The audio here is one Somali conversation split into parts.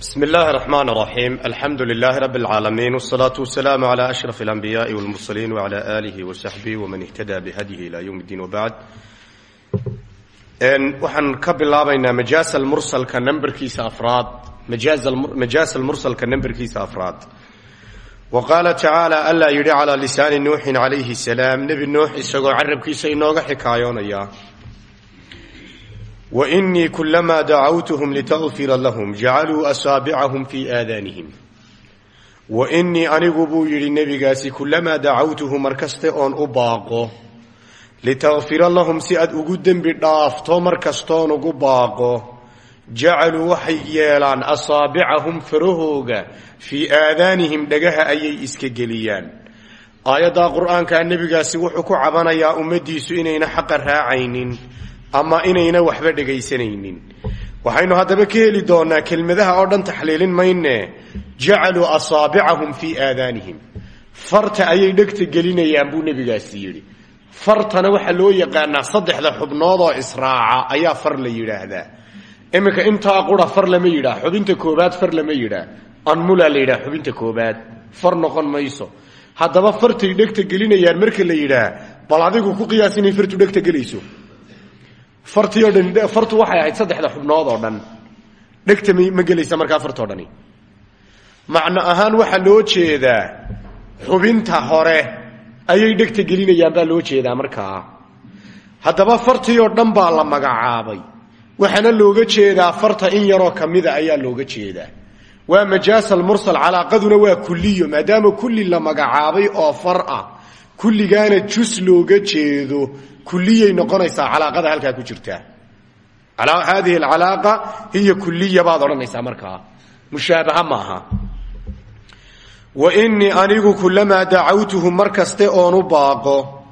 بسم الله الرحمن الرحيم الحمد لله رب العالمين والصلاة والسلام على أشرف الأنبياء والمرسلين وعلى آله وصحبه ومن اهتدى بهديه إلى يوم الدين وبعد waxaan ka bilaabaynaa majaas mursalka namberkiisa afraad majaas almursalka namberkiisa afraad wa qaala tacaala allaa yidhi calaa lisaani nuuxin calayhi salaam nebi nuux isagoo carabkiisa inooga xikaayoonaya kulamaa dacawtuhum litaqfira lahum jacaluu asaabicahum fii aadaanihim wa inii anigu buu yidhi nebigaasi kulamaa dacawtuhum markaste oon u baaqo litakfira lahum si aad ugu dembi dhaafto mar kastoon ugu baaqo jacaluu waxay yeelaan asaabicahum farahooga fii aadaanihim dhagaha ayay iska geliyaan aayaddaa qur'aankaa nebigaasi wuxuu ku cabanayaa ummaddiisu inayna xaqa raacaynin ama inayna waxba dhegaysanaynin. Waxaynu haddaba ka heli doonaa kelmadaha oo dhan taxliilin mayne. Jacaluu asaabicahum fii aadaanihim. Farta ayay dhegta gelinayaan buu nebigaasi yidhi. Fartana waxaa loo yaqaanaa saddexda xubnood oo israaca ayaa far la yidhaahdaa. Iminka intaa qura far lama yidhaah xubinta koobaad far lama yidhaah anmula la yidhaah xubinta koobaad. Far noqon mayso. Haddaba fartay dhegta gelinayaan marka la yidhaah bal adigu ku qiyaas inay fartu dhegta gelayso fartii o dhan fartu waxay ahayd saddexda xubnood oo dhan. Dhegta m ma gelaysa markaa fartoo dhani. Macno ahaan waxaa loo jeedaa xubinta hore ayay dhegta gelinayaan baa loo jeedaa markaa. Haddaba fartii oo dhan baa la magacaabay. Waxaana looga jeedaa farta in yaroo kamida ayaa looga jeedaa. Waa majaas almursal calaaqaduna waa kulliyo maadaama kulli la magacaabay oo far ah. Kulligaana jus looga jeedo kuliyay noqonaysaa calaaqada halkaa ku jirtaa haadihi alcalaaqa hiya kuliya baad odhanaysaa markaa. Mushaabaha maaha. Wa inii anigu kulamaa dacawtuhum mar kaste oon u baaqo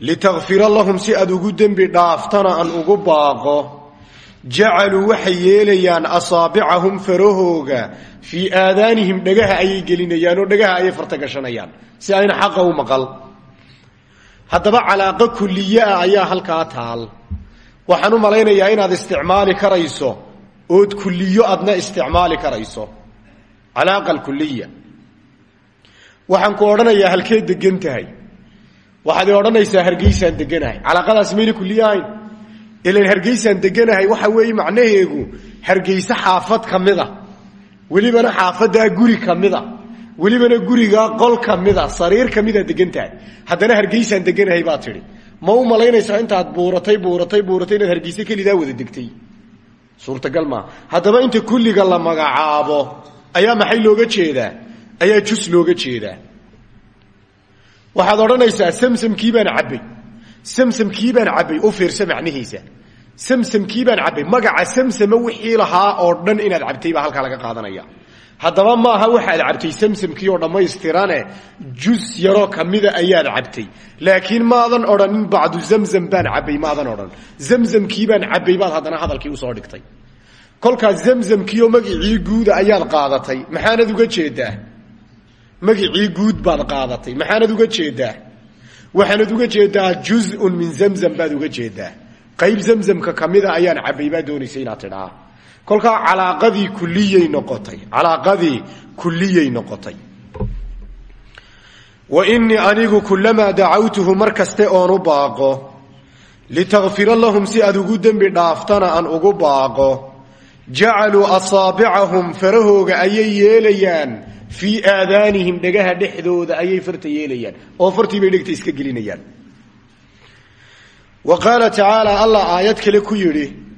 litakfira lahum si aad ugu dembi dhaaftana aan ugu baaqo. Jacaluu waxay yeelayaan asaabicahum farahooga fii aadaanihim dhagaha ayay gelinayaan oo dhagaha ayay farta gashanayaan si ayna xaqa u maqal haddaba calaaqo kuliye ah ayaa halkaa taal. Waxaan u malaynayaa inaad isticmaali karayso ood kuliyo adna isticmaali karayso. Calaaqa alkuliya waxaan ku odhanayaa halkeed degan tahay. Waxaad i odhanaysaa hargeysaan deganahay calaaqadaas mayna kuliye ahayn. Ilan hargeysaan deganahay waxa weeye macnaheegu hargeyse xaafad ka mida welibana xaafadaa guri ka mida welibana gurigaa qol ka mida sariir ka mida degan tahay haddana hargeysaan deganahay baa tidhi. Ma u malaynaysaa intaad buuratay buuratay buuratay inaad hargeyse kelidaa wada degtay. Suurtagal maa haddaba inta kulliga la magacaabo ayaa maxay looga jeedaa? Ayaa jus looga jeedaa. Waxaad odhanaysaa samsamkii baan cabbay. Samsamkii baan cabbay u fiirsa macnihiisa. Samsamkii baan cabbay. Magaca samsama wixii lahaa oo dhan inaad cabtay baa halkaa laga qaadanaya haddaba maaha waxaad cabtay samsamkii oo dhammaystirane jus yaroo kamida ayaad cabtay. Laakiin maadan odhanin bacdu zamzam baan cabbay maadan odhan. Zamzamkii baan cabbay baad haddana hadalkii u soo dhigtay. Kolkaas zamzamkiioo magicii guuda ayaad qaadatay maxaanad uga jeedaa? Magicii guud baad qaadatay maxaanad uga jeedaa? Waxaanad uga jeedaa juzun min zamzam baad uga jeedaa. Qayb zamzamka kamida ayaan cabbay baad doonaysa inaad tidhaa kolkaa calaaqadii kuliyay noqotay calaaqadii kuliyay noqotay. Wa inii anigu kulamaa dacawtuhu mar kaste oon u baaqo litakfira lahum si aad ugu dembi dhaaftana aan ugu baaqo. Jacaluu asaabicahum farahooga ayay yeelayaan fii aadaanihim dhagaha dhexdooda ayay farta yeelayaan oo fartii bay dhegta iska gelinayaan. Wa qaala tacaala allah aayad kale ku yidhi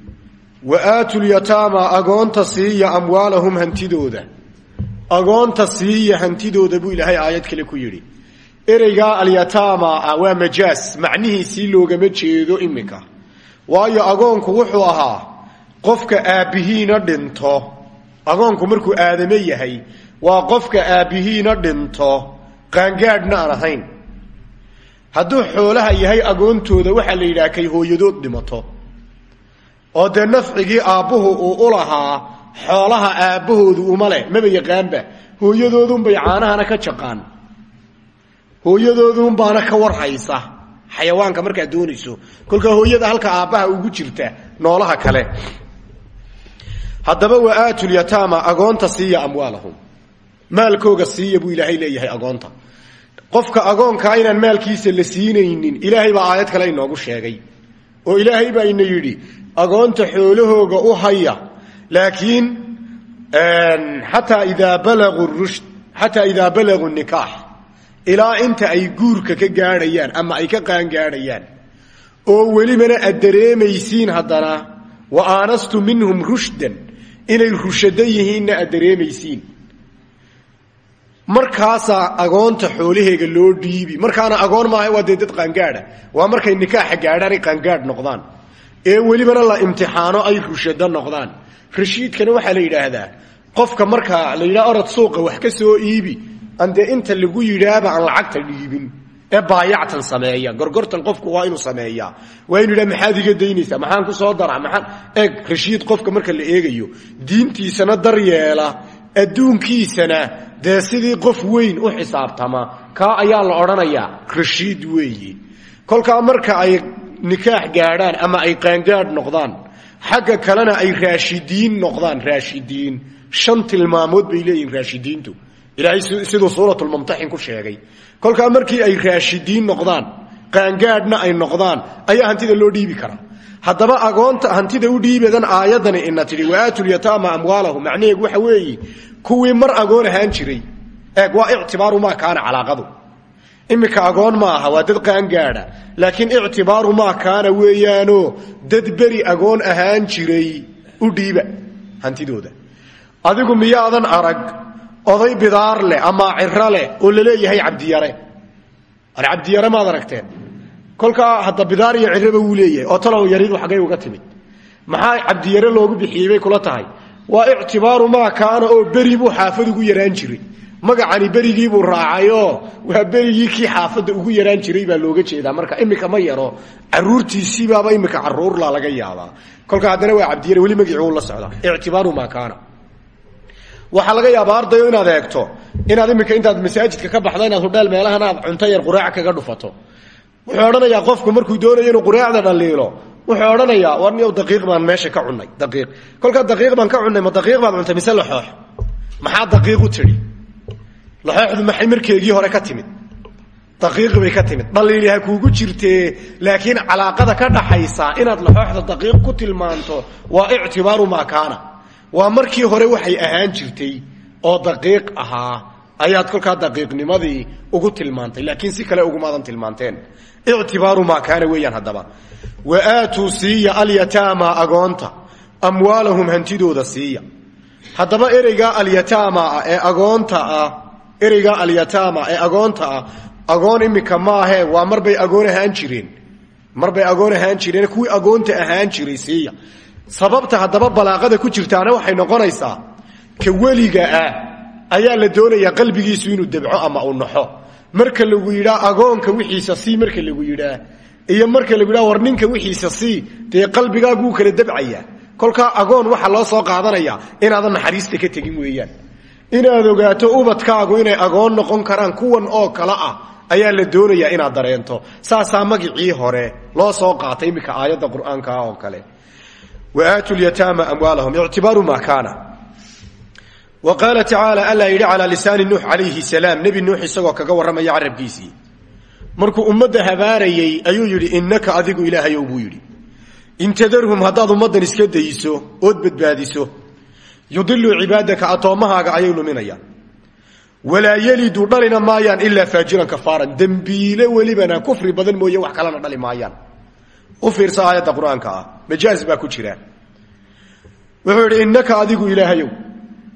wa aatu lyataama agoonta siiya amwaalahum hantidooda. Agoonta siiya hantidooda buu ilaahay aayad kale ku yidhi. Ereygaa alyataama ah waa majaas. Macnihiisii loogama jeedo iminka. Waayo agoonku wuxuu ahaa qofka aabbihiina dhinto. Agoonku markuu aadame yahay waa qofka aabbihiina dhinto. Qaangaadhna aan ahayn. Hadduu xoolaha yahay agoontooda waxaa la kay hooyadood dhimato oo dee nafcigii aabbuhu uu u lahaa xoolaha aabbahoodu uma leh maba yaqaanba. Hooyadoodunbay caanahana ka jaqaan. Hooyadoodunbaana ka war haysa xayawaanka markaad doonayso. Kolkaa hooyada halka aabbaha ugu jirta noolaha kale. Haddaba wa aatu lyataama agoonta siiya amwaalahum. Maalkooga siiya buu ilaahay leeyahay agoonta. Qofka agoonkaa inaan maalkiisa la siinaynin ilaahay baa aayad kale inoogu sheegay. Oo ilaahay baa ina yidhi agoonta xoolahooga u haya laakiin xataa idaa balaguu rushd xataa idaa balaguu nikaax ilaa inta ay guurka ka gaadhayaan ama ay ka qaangaadhayaan oo welibana aad dareemaysiin haddana wa aanastu minhum rushdan inay rushado yihiinna aad markaasaa agoonta xoolaheega loo dhiibi markaana agoon maaha waa dee dad qaangaadha waa markay nikaaxa gaadhaan ay qaangaadh noqdaan ee welibana la imtixaano ay rushado noqdaan. Rashiidkana waxaa la yidhaahdaa qofka markaa la yidhaha orod suuqa wax ka soo iibi aan inta lagu yidhaaba aan lacagta dhiibin ee baayactan sameeya gorgortan qofku waa inuu sameeyaa. Waa inu yidhaha maxaad iga maxaan ku soo dara maxaan eeg rashiid qofka marka la eegayo diintiisana daryeela adduunkiisana dee sidii qof weyn u xisaabtama. Kaa ayaa la odhanayaa rashiid weeye. Kolkaa marka ay nikaax gaadhaan ama ay qaangaadh noqdaan. Xagga kalena ay raashidiin noqdaan raashidiin. Shan tilmaamood bay leeyihiin raashidiintu. Ilaahay siduu suuratulmumtaxin ku sheegay. Kolkaa markii ay raashidiin noqdaan qaangaadhna ay noqdaan ayaa hantida loo dhiibi karaa. Haddaba agoonta hantida u dhiibadan aayadani ina tidhi waaatulyataama amwaalahum. Macnaheedu waxa weeye kuwii mar agoon ahaan jiray eeg waa ictibaaru maa kaana calaaqadu iminka agoon ma aha waa dad qaangaadha laakiin ictibaaru maa kaana weeyaanoo dad beri agoon ahaan jiray u dhiiba hantidooda. Adigu miyaadan arag oday bidaar leh ama ciro leh oo la leeyahay cabdiyare ar cabdiyare maad aragteen. Kolkaa hadda bidaar iyo ciraba wuu leeyahay oo talow yaridu xaggay uga timid. Maxaa cabdiyare loogu bixiyey bay kula tahay? Waa ictibaaru maa kaana oo beri buu xaafad ugu yaraan jiray magacani berigiibuu raacayoo waa berigii kii xaafadda ugu yaraan jiray baa looga jeedaa. Marka imika ma yaro caruurtiisiibaaba imika caruurla laga yaabaa. Kolka haddana waa cabdiyare weli magicuu la socdaa ictibaaru maa kaana waxaa laga yaabaa ardayo inaad eegto inaad imika intaad masaajidka ka baxda inaad hudheel meelahan aad cunto yar quraac kaga dhufato. Wuxuu odhanayaa qofku markuu doonayo inuu quraacda dhaliilo. Wuxuu odhanayaa war niyow daqiiq baan meesha ka cunnay daqiiq. Kolkaa daqiiq baan ka cunnay ma daqiiq baad cuntay mise laxoox maxaa daqiiq u tidhi laxooxdu maxay markeegii hore ka timid? Daqiiqi bay ka timid. Dhaliili ha kuugu jirtee laakiin calaaqada ka dhaxaysa inaad laxooxda daqiiq ku tilmaanto waa ictibaaru maa kaana. Waa markii hore waxay ahaan jirtay oo daqiiq ahaa. Ayaad kolkaa daqiiqnimadii ugu tilmaantay laakiin si kale ugumaadan tilmaanteen. Ictibaaru maa kaana weeyaan haddaba. Wa aatuu siiya alyataama agoonta amwaalahum hantidooda siiya. Haddaba ereygaa alyataama ah ee agoonta ah ereygaa alyataama ee agoonta ah agoon imika maahee waa marbay agoon ahaan jireen. Marbay agoon ahaan jireen kuwii agoonta ahaan jiray sababta haddaba balaaqada ku jirtaana waxay noqonaysaa ka weliga ah ayaa la doonayaa qalbigiisu inuu debco ama uu naxo marka lagu yidhaa agoonka wixiisa sii marka lagu yidhaa iyo marka lagu yidhaa war wixiisa sii dee qalbigaaguu kala debcayaa kolkaa agoon waxaa loo soo qaadanaya inaadan naxariista ka tegin weeyaan inaad ogaato ubadkaagu inay agoon noqon karaan kuwan oo kale ah ayaa la doonayaa inaad dareento. Saasaa magicii hore loo soo qaatay iminka aayadda qur'aankaa oo kale. Wa aatu lyataama amwaalahum ictibaaru maa kaana. Wa qaala tacaala alla yidhi calaa lisaani nuux calayhi salaam nebi nuux isagoo kaga warramaya carabkiisii. Markuu ummadda habaarayey ayuu yidhi innaka adigu ilaahayow buu yidhi. In tadarhum haddaad ummaddan iska dayso ood badbaadiso yudiluu cibaadaka addoommahaaga ayay luminayaan. Walaa yelidu dhalina maayaan ilaa faajiran kafaaran. Dembiile welibana kufri badan mooye wax kalena dhali maayaan. U fiirsa aayadda qur'aanka ah. Majaaz baa ku jira. Wuxuu yidhi innaka adigu ilaahayow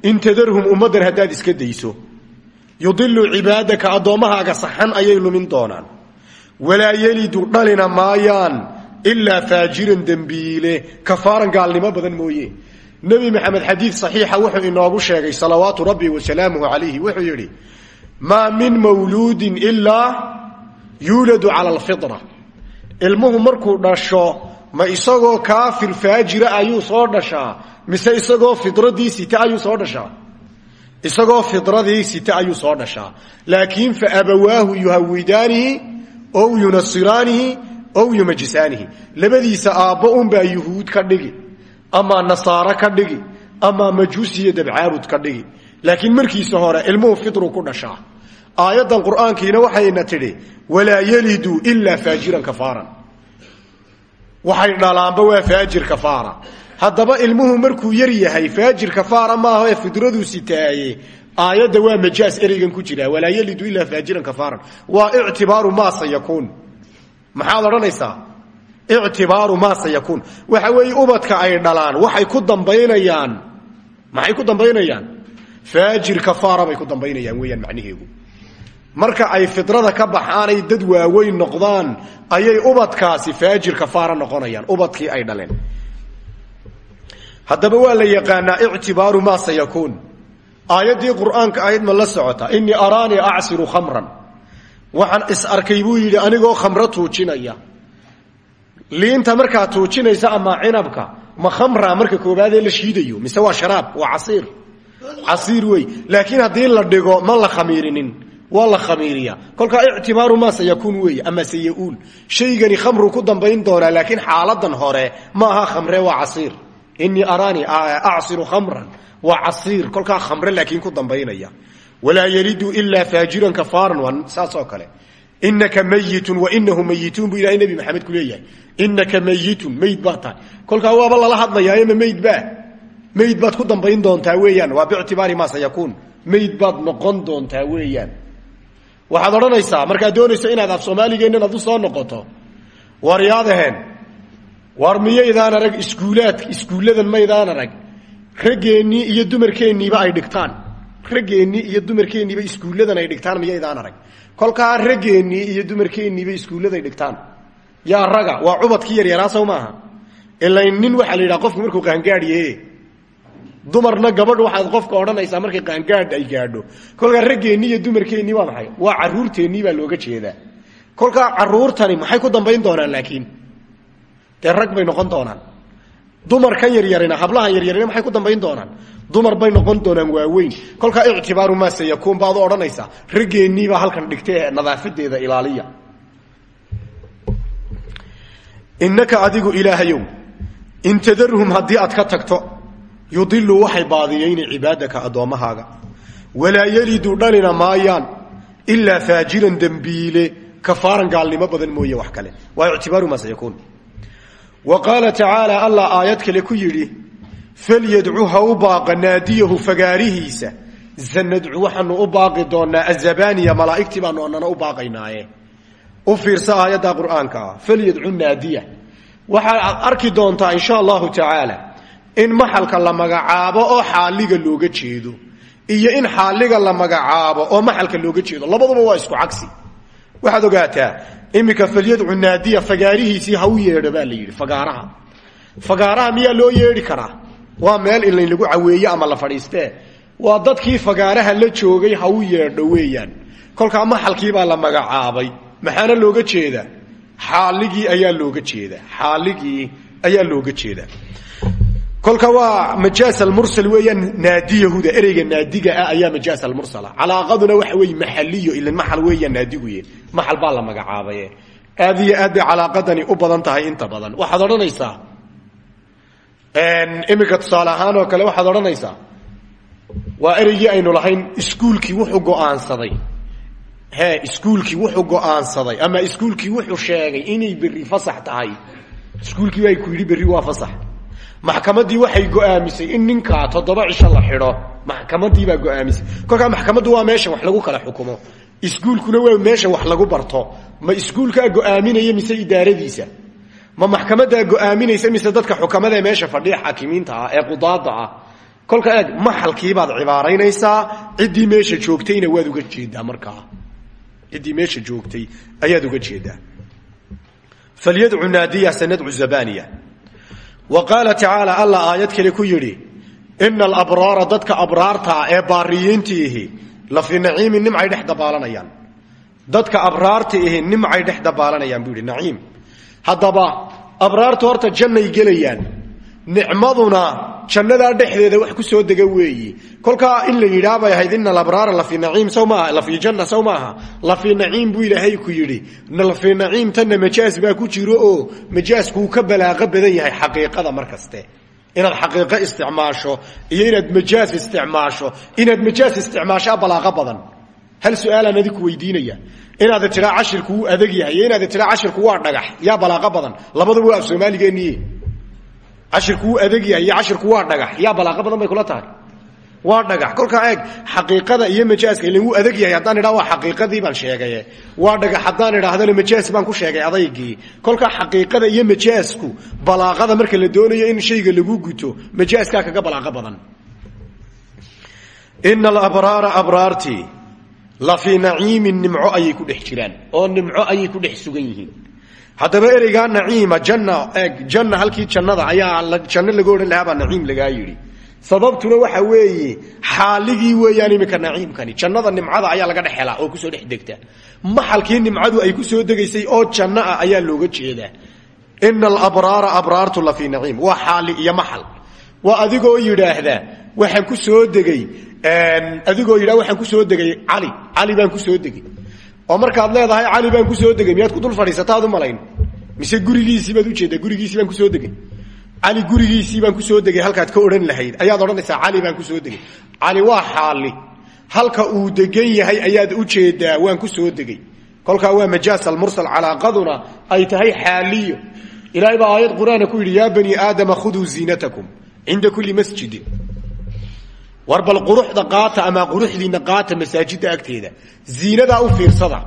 in tadarhum ummaddan haddaad iska dayso yudiluu cibaadaka addoommahaaga saxan ayay lumin doonaan. Walaa yelidu dhalina maayaan ilaa faajiran dembiile kafaaran gaalnimo badan mooye nebi maxamed xadiid saxiixa wuxuu inoogu sheegay salawaatu rabbi wasalaamuhu calayhi wuxuu yidhi maa min mawluudin ilaa yuuladu cala alfitra ilmuhu markuu dhasho ma isagoo kaafir faajira ayuu soo dhashaa mise isagoo fidradii sita ayuu soo dhashaa? Isagoo fidradii sita ayuu soo dhashaa. Laakiin fa abawaahu yuhawidaanihi ow yunasiraanihi ow yumajisaanihi labadiisa aabbo unbaa yuhuud ka dhigi ama nasaaro ka dhigi ama majuusiyo dabcaabud ka dhigi. Laakiin markiisa hore ilmuhu fitru ku dhashaa. Aayaddan qur'aankiina waxayna tidhi walaa yalidu ilaa faajiran kafaaran. Waxay dhalaanba waa faajir kafaara. Haddaba ilmuhu markuu yar yahay faajir kafaara maaha ee fidraduu sitaaye aayadda waa majaas ereygan ku jira walaa yalidu ilaa faajiran kafaaran. Waa ictibaaru maa sayakuun maxaad odhanaysaa ictibaaru maa sayakuun. Waxa weeye ubadka ay dhalaan waxay ku dambaynayaan. Maxay ku dambaynayaan? Faajir kafaara bay ku dambaynayaan weeyaan macnaheegu marka ay fidrada ka baxaanay dad waaweyn noqdaan ayay ubadkaasi faajir kafaara noqonayaan ubadkii ay dhaleen. Haddaba waa la yaqaanaa ictibaaru maa sayakuun. Aayaddii qur'aanka ahayd ma la socota. Inii araanii acsiru khamran. Waxaan is arkay buu yidhi anigoo khamro tuujinaya liinta markaa tuujinaysa ama cinabka ma khamra marka koobaadee la shiidayo mise waa sharaab waa casiir. Casiir wey laakiin haddii la dhigo ma la khamiirinin. Waa la khamiiriya kolkaa ictibaaru maa sayakuun ama sayauul shaygani khamru ku dambayn doonaa laakiin xaaladan hore ma aha khamre waa casiir. Inii araanii acsiru khamran waa casiir. Kolkaa khamre laakiin ku dambaynaya. Walaa yalidu ilaa faajiran kafaaran waa saas kale inaka mayitun wainahu mayituun buu ilahay nebi maxamed ku leeyahay. Inaka mayitun mayd baad tahay. Kolkaa waaba lala hadlayaayo ma mayd baa. Mayd baad ku dambayn doontaa weeyaan. Waa bictibaari maa sayakuun mayd baad noqon doontaa weeyaan. Waxaad odhanaysaa markaad doonayso inaad af soomaaligeennan ad u soo noqoto war yaad aheen. War miyaydaan arag iskuulaad iskuulladan maydaan arag. Raggeennii iyo dumarkeenniiba ay dhigtaan. Raggeennii iyo dumarkeenniiba iskuulladan ay dhigtaan miyaydaan arag kolkaa raggeennii iyo dumarkeenniiba iskuulladay dhigtaan. Yaa raga waa cubadkii yaryaraa sow maaha. Ilayn nin waxaa la yidhaha qofku markuu qaangaadhye dumarna gabadh waxaad qofka odhanaysaa markay qaangaadh ay gaadho. Kolkaa raggeennii iyo dumarkeennii waa maxay? Waa caruurteennii baa looga jeedaa. Kolkaa caruurtani maxay ku dambayn doonaan laakiin? Dee rag bay noqon doonaan dumarkan yaryarina hablahan yaryarina maxay ku dambayn doonaan? Dumar bay noqon doonaan waaweyn. Kolkaa ictibaaru maa sayakuun baad odhanaysaa raggeennii halkan dhigtay nadaafadeeda ilaaliya. Innaka adigu ilaahayow in tadarhum aad ka tagto yudilu waxay baadiyeyni cibaadaka addoommahaaga. Walaa yelidu dhalina maayaan ilaa faajiran dembiile kafaaran gaalnimo badan mooye wax kale. Waa ictibaaru maa sayakuun wa qaala tacaala allah aayad kale ku yidhi falyadcu ha u baaqa naadiyahu fagaarihiisa sanadcu waxaanu u baaqi doonaa azabaniya malaa'igtii baanu anana u baaqaynaaye u fiirsa aayadda qur'aanka ah falyadcu naadiya waxaad arki doontaa insha allahu tacaala in maxalka la magacaabo oo xaaliga looga jeedo iyo in xaaliga la magacaabo oo maxalka looga jeedo labaduba waa isku cagsi waxaad ogaataa iminka falyadcu naadiya fagaarihiisii ha u baa la yidhi fagaaraha. Fagaaraha miyaa loo yeedhi karaa? Waa meel in layn lagu caweeye ama la fadhiistee? Waa dadkii fagaaraha la joogay ha u yeedho weeyaan. Kolkaa maxalkiibaa la magacaabay. Maxaana looga jeedaa? Xaaligii ayaa looga jeedaa. Xaaligii ayaa looga jeedaa kolka waa majaas almursal weeyaan naadiyahuda ereyga naadiga ah ayaa majaas almursala calaaqaduna waxa weeye maxaliyo ilan maxal weeyaan naadiguye maxal baa la magacaabaye aad iyo calaaqadani u badan tahay inta badan. Waxaad odhanaysaa iminka tusaale ahaan oo kale waxaad odhanaysaa waa ereygii aynu lahayn iskuulkii wuxuu go'aansaday. He iskuulkii wuxuu go'aansaday. Ama iskuulkii wuxuu sheegay inay berri fasax tahay. Iskuulkii baa ku yidhi berri waa fasax maxkamadii waxay go'aamisay in ninkaa toddoba cisho la xidho maxkamadii baa go'aamisay. Kolkaa maxkamaddu waa meesha wax lagu kala xukumo. Iskuulkuna waa meesha wax lagu barto. Ma iskuulkaa go'aaminaya mise idaaradiisa? Ma maxkamadaa go'aaminaysa mise dadka xukamadae meesha fadhiya xaakimiinta ah ee qudaada ah? Kolka eeg maxalkiibaad cibaaraynaysaa ciddii meesha joogtayna waad uga jeedaa markaa. Ciddii meesha joogtay ayaad uga jeedaa falyadcu naadiya sanadcu zabaniya wa qaala tacaala allah aayad kale ku yidhi ina alabraara dadka abraartaa ee baariyiintiihi la fii naciimin nimcay dhex dabaalanayaan. Dadka abraarta ihi nimcay dhex dabaalanayaan buu yidhi naciim. Haddaba abraartu horta jannay gelayaan jannadaa dhexdeeda wax ku soo dega weeyi. kolkaa in la yidhaa bay ahayd ina alabraara lafii naciim saw maaha lafii janna saw maaha. Lafii naciim buu ilaahay ku yidhi. Lafii naciim tanna majaas baa ku jiro oo majaaskuu ka balaaqo badan yahay xaqiiqada mar kaste xaqiiqo isticmaasho iyo inaad majaaz isticmaasho inaad majaaz isticmaashaa balaaqo badan. Hal su'aalaan adiku weydiinaya. Inaad tiraa cashirku adag yahay inaad tiraa cashirku waa dhagax yaa balaaqo badan. Labaduba waa af soomaaligeeniye cashirku wuu adag yahay iyo cashirku waa dhagax yaa balaaqo badan bay kula tahay. Waa dhagax. Kolkaa eeg xaqiiqada iyo majaaska ilan wuu adag yahay haddaan idhaa waa xaqiiqadii baan sheegaye waa dhagax haddaan idhaahdana majaas baan ku sheegay adaygii. Kolkaa xaqiiqada iyo majaasku balaaqada marka la doonayo in shayga lagu guto majaaskaa kaga balaaqo badan. Ina alabraara abraartii la fii naciimin nimco ayay ku dhex jiraan oo nimco ayay ku dhex sugan yihiin haddaba ereygaa naciima janna janna halkii jannada ayaa janno laga odhan lahaa baa naciim lagaa yidhi. Sababtuna waxa weeye xaaligii weeyaan iminka naciimkani jannada nimcada ayaa laga dhex helaa oo ku soo dhex degta. Maxalkii nimcadu ay ku soo degaysay oo janno ah ayaa looga jeedaa ina alabraara abraartu la fii naciim waa xaali iyo maxal. Waa adigoo yidhaahda waxaan ku soo degay adigoo yidhah waxaan ku soo degay cali cali baan ku soo degay oo markaad leedahay cali baan ku soo degay miyaad ku dul fadhiisataad u malayn. Mise gurigiisii baad ujeeddaa gurigiisii baan ku soo degay. Cali gurigiisii baan ku soo degay halkaad ka odhan lahayd. Ayaad odhanaysaa cali baan ku soo degay. Cali waa xaali. Halka uu degan yahay ayaad u jeedaa waan ku soo degay. Kolkaa waa majaas almursal calaaqaduna ay tahay xaaliyo. Ilaahay baa aayad qur'aana ku yidhi yaa bani aadama khuduu ziinatakum cinda kulli masjidin war bal quruxda qaata ama quruxdiina qaata masaajida agteeda. Ziinadaa u fiirsada.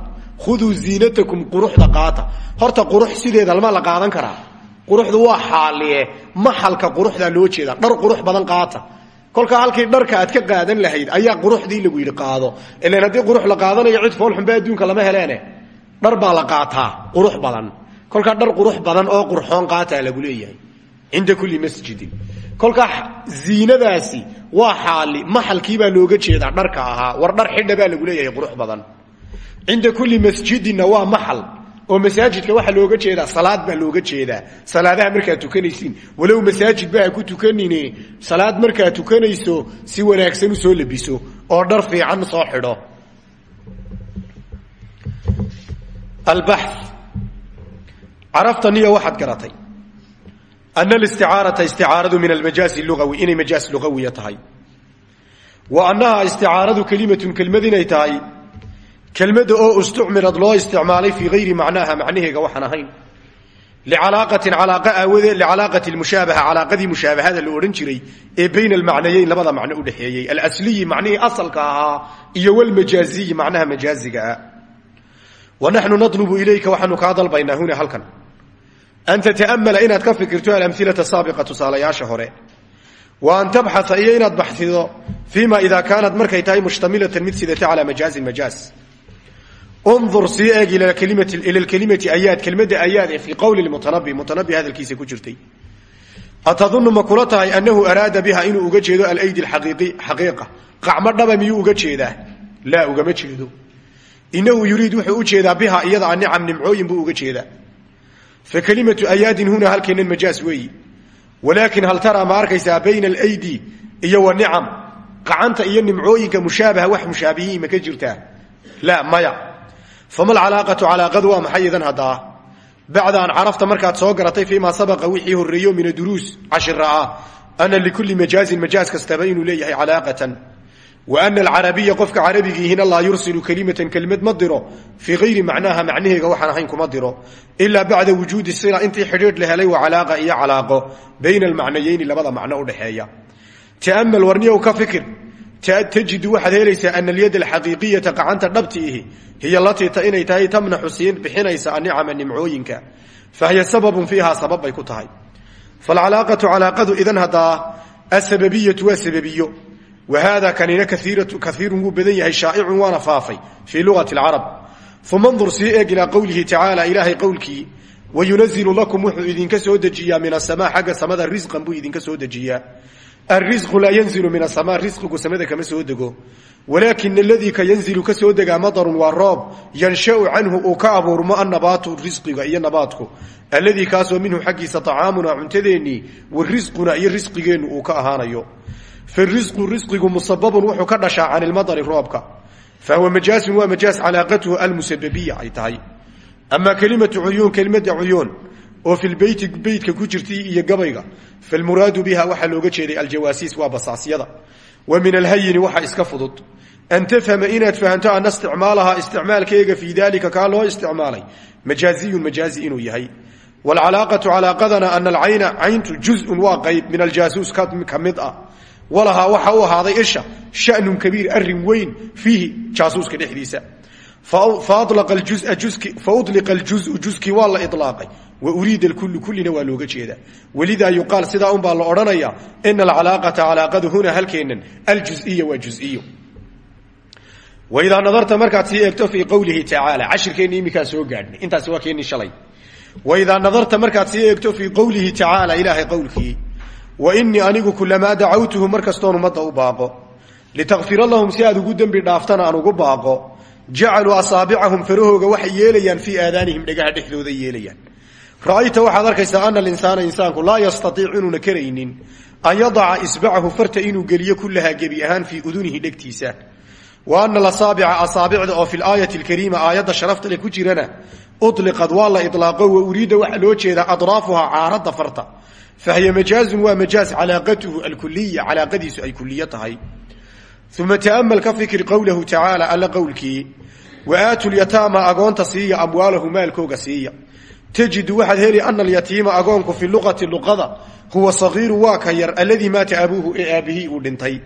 Khuduu ziinatakum quruxda qaata. Horta qurux sideeda lama la qaadan karaa. Quruxdu waa xaaliye. Maxalka quruxdaa loo jeeda dhar qurux badan qaata. Kolkaa halkii dharka aad ka qaadan lahayd ayaa quruxdii lagu yidhi qaado. Ilan haddii qurux la qaadanayo cid foolxunba adduunka lama heleene. Dhar baa la qaataa. Qurux badan. Kolkaa dhar qurux badan oo qurxoon qaataa lagu leeyahay. Cinda kulli masjidin. Kolkaa ziinadaasi waa xaali maxalkiibaa looga jeedaa dharka ahaa war dhar xidha baa lagu leeyahay qurux badan. Cinda kulli masjidinna waa maxal oo masaajidka waxaa looga jeedaa salaad baa looga jeedaa. Salaadaha markaad tukanaysiin walow masaajid ba ha ku tukanine salaad markaad tukanayso si wanaagsan u soo labiso oo dhar fiican soo xidho. Albax carafta niyo waxaad garatay ana alisticaarata isticaaradu min almajaasi lugawi inay majaas lugawiya tahay wa annaha isticaaradu kelimatun kelmad inay tahay kelmadda oo istucmirad loo isticmaalay fii hayri macnaaha macnaheega waxaan ahayn licalaaqatin calaaqa aawadeed licalaaqati lmushaabaha calaaqadii mushaabahada la odhan jiray ee bayna almacnayeyn labada macno udhexeeyey alasliyi macnihii asalka ahaa iyo walmajaaziyi macnaha majaaziga ah wa naxnu natlubu ilayka waxaanu kaa dalbaynaa huna halkan an tata'amala inaad ka fikirto alamhilata saabiqa tusaalayaasha hore wa an tabxaa iyo inaad baxsido fima idaa kaanat markay tahay mushtamilatan mid sidata calaa majaazin majaaz undur sii eeg ila kelimati ayaad kelmadda ayaad ee fii qowli mutanabi mutanabi hadalkiisa ku jirtay atadunu ma kula tahay anahu araada biha inuu uga jeedo alaydi xaqiiqa qacmo dhaba miyuu uga jeedaa laa ugama jeedo inahu yuriid wuxuu u jeedaa biha iyada anicam nimcooyin buu uga jeedaa fa kelimatu ayaadin huna halkeennan majaas weeyi walaakin hal taraa ma arkaysaa bayna alaydi iyo wa nicam qacanta iyo nimcooyinka mushaabaha wax mushaabihiin ma ka jirtaa laa maya fama alcalaaqatu calaaqadu waa maxay idan haddaa bacda an carafta markaad soo garatay fiimaa sabaqa wixii horreeyo min aduruus cashira ah ana likulli majaazin majaaz kastaba inuu leeyahay calaaqatan wa ana alcarabiya qofka carabigiihina laa yursilu kelimatan kelmad ma diro fii hayri macnaaha macnaheega waxaan ahayn kuma diro ilaa bacda wujuudi sila intii xidhiidh la helay wa calaaqa iyo calaaqo bayna almacnayeyni labada macno udhexeeya ta'amal warniyow ka fikir tajidu waxaad helaysaa ana alyad alxaqiiqiyata qacanta dhabtiihi hiy latii ta inay tahay tamnaxu siin bixinaysa anicama nimcooyinka fahiya sababun fiiha sabab bay ku tahay falcalaaqatu calaaqadu wa haada kanina kaiirun wuu badan yahay shaa'icun waana faafay fii lugati alcarab uma ndur sii eeg ilaa qowlihi tacaala ilaahay qowlkii wayunazilu lakum wuxuu idinka soo dejiyaa min asamaa xagga samada risqan buu idinka soo dejiyaa alrisqu laa yanzilu min asamaa risqigu samada kama soo dego walaakin aladii ka yanzilu ka soo degaa madarun waa roob yanshau canhu uu ka abuurmo annabaatu risqiga iyo nabaadku alladii kaasoo minhu xaggiisa acaamuna cuntadeennii wa risquna iyo risqigeennu uu ka ahaanayo farisqu risqigu musababun wuxuu ka dhashaa can ilmadari roobka fahuwa majaasun waa majaas calaaqatuhu almusababiya ay tahay amaa kelimatu cuyuun kelimada cuyuun oo fi lbeyti beytka ku jirtay iyo gabayga falmuraadu biha waxaa looga jeeday aljawaasiis waa basaasyada wa min alhayini waxa iska fudud an tafhama inaad fahamto ana isticmaalahaa isticmaalkeega fii dalika kaa loo isticmaalay majaaziyun majaazi inuu yahay wlcalaaqatu calaaqadana ana alcayna cayntu walahaa waxa u ahaaday isha shanun kabiir arrin weyn fiihi jaasuuska dhexdiisa. Faudliqa aljuzu juskii waa la ilaaqay wa uriida lkullu kullina waa looga jeedaa walidaa yuqaal sidaa unbaa la odhanaya ina alcalaaqata calaaqadu huna halkeenan aljuziya waa juziyo waidaa nadarta markaad sii eegto fii qowlihi tacaala cashirkeenni iminkaan soo gaadhnay intaasi waa keenii shalay. Waidaa nadarta markaad sii eegto fii qowlihi tacaala ilaahay qowlkii wa inii anigu kulamaa dacawtuhu mar kastoon ummadda u baaqo litakfira lahum si aad ugu dembi dhaaftana aan ugu baaqo jacaluu asaabicahum farahooga waxay yeelayaan fii aadaanihim dhegaha dhexdooda yeelayaan ra'ayta waxaad arkaysaa ana alinsaana insaanku laa yastaiicu inuuna karaynin an yadaca isbacahu farta inuu geliyo kullahaa gebi ahaan fii udunihi dhegtiisa wa ana asaabica asaabicda oo fi laayati lkariima aayadda sharafta le ku jirana uliqad waa la ilaaqo wa uriida waxaa loo jeedaa adraafuhaa caaradda farta fahiya majaazun waa majaaz calaaqatuhu alkuliya calaaqadiisu ay kuliyo tahay uma ta'amal ka fikir qowlahu tacaala alla qowlkii wa aatu lyataama agoonta siiya amwaalahu maalkooga siiya tajidu waxaad heli ana alyatiima agoonku fi luqati luqada huwa sagiiru waa ka yar alladii maata abuuhu ee aabihii uu dhintay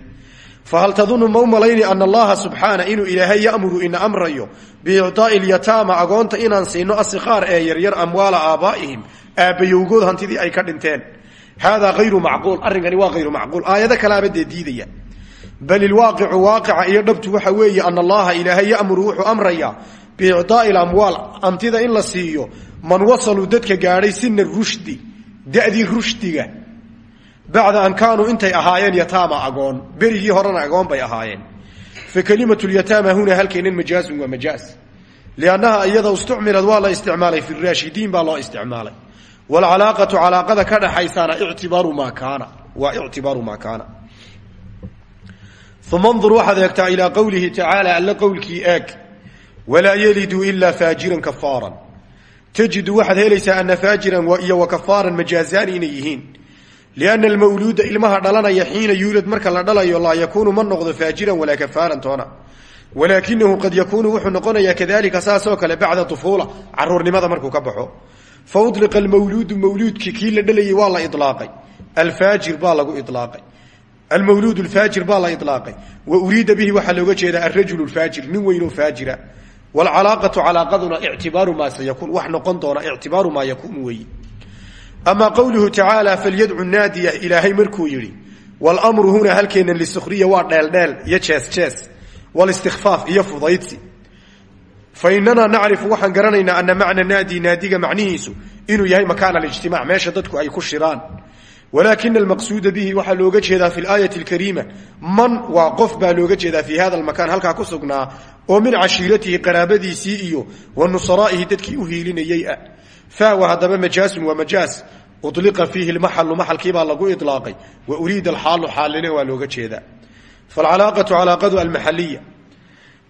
fahal tadunu ma u malayni ana allaha subxaana inuu ilaahay yamuru ina amrayo biicطaa'i lyataama agoonta inaan siino asikaar ee yaryar amwaala aabaa'ihim aabbayowgood hantidii ay ka dhinteen haadaa ayru macquul arrinkani waa hayru macquul aayado kalaaba dee diidaya bal ilwaaqicu waaqica iyo dhabtu waxa weeye ana allaha ilaahay yamuru wuxuu amrayaa biicطaa'i lamwaal hantida in la siiyo man wasaluu dadka gaadhay sina rushdi da'dii rushdiga bacda an kaanuu intay ahaayeen yataama agoon berigii horena agoon bay ahaayeen fa kelimatu lyataama huna halkeenan majaazun waa majaaz liannaha iyada istucmilad waa la isticmaalay fi raashidiin baa loo isticmaalay waalcalaaqatu calaaqada ka dhaxaysana ictibaaru maa kaana waa ictibaaru maa kaana uma ndur waxaad eegtaa ilaa qowlihi tacaala alla qowlkii eeg walaa yaliduu ilaa faajiran kafaaran tajidu waxaad helaysaa ana faajiran iyo wa kafaaran majaazaani inay yihiin lianna almawluuda ilmaha dhalanaya xiina yuulad marka la dhalayo laa yakuunu ma noqdo faajiran walaa kafaaran toona walaakinahu qad yakuunu wuxuu noqonayaa kadalika saasoo kale bacda ufuula caruurnimada markuu ka baxo fa uliqa almawluudu mawluudkii kii la dhalayay waa la ilaaqay alfaajir baa lagu ilaaqay almawluud alfaajir baa la ilaaqay wa uriida bihi waxaa looga jeedaa alrajul faajir nin weynoo faajira. Wlcalaaqatu calaaqaduna ictibaaru maa sayakuun wax noqon doona ictibaaru maa yakuunu weeyi. Amaa qowluhu tacaala falyadcu naadiya ilaahay markuu yidhi wlmru huna halkeena lisukriya waa dheeldheel iyo jees jees. Walistikfaaf iyo fudaydsi fa inanaa nacrifu waxaan garanaynaa ana macna naadi naadiga macnihiisu inuu yahay makaan alijtimac meesha dadku ay ku shiraan. Walaakina almaqsuuda bihi waxaa looga jeedaa fi laayati alkariima man waa qof baa looga jeedaa fi hada almakaan halkaa ku sugnaa oo min cashiiratihi qaraabadiisii iyo wa nusaraa'ihi dadkii u hiilinayey ah. Fahwa haddaba majaasun waa majaas. Uliqa fiihi lmaxalu maxalkiibaa lagu ilaaqay wa uriida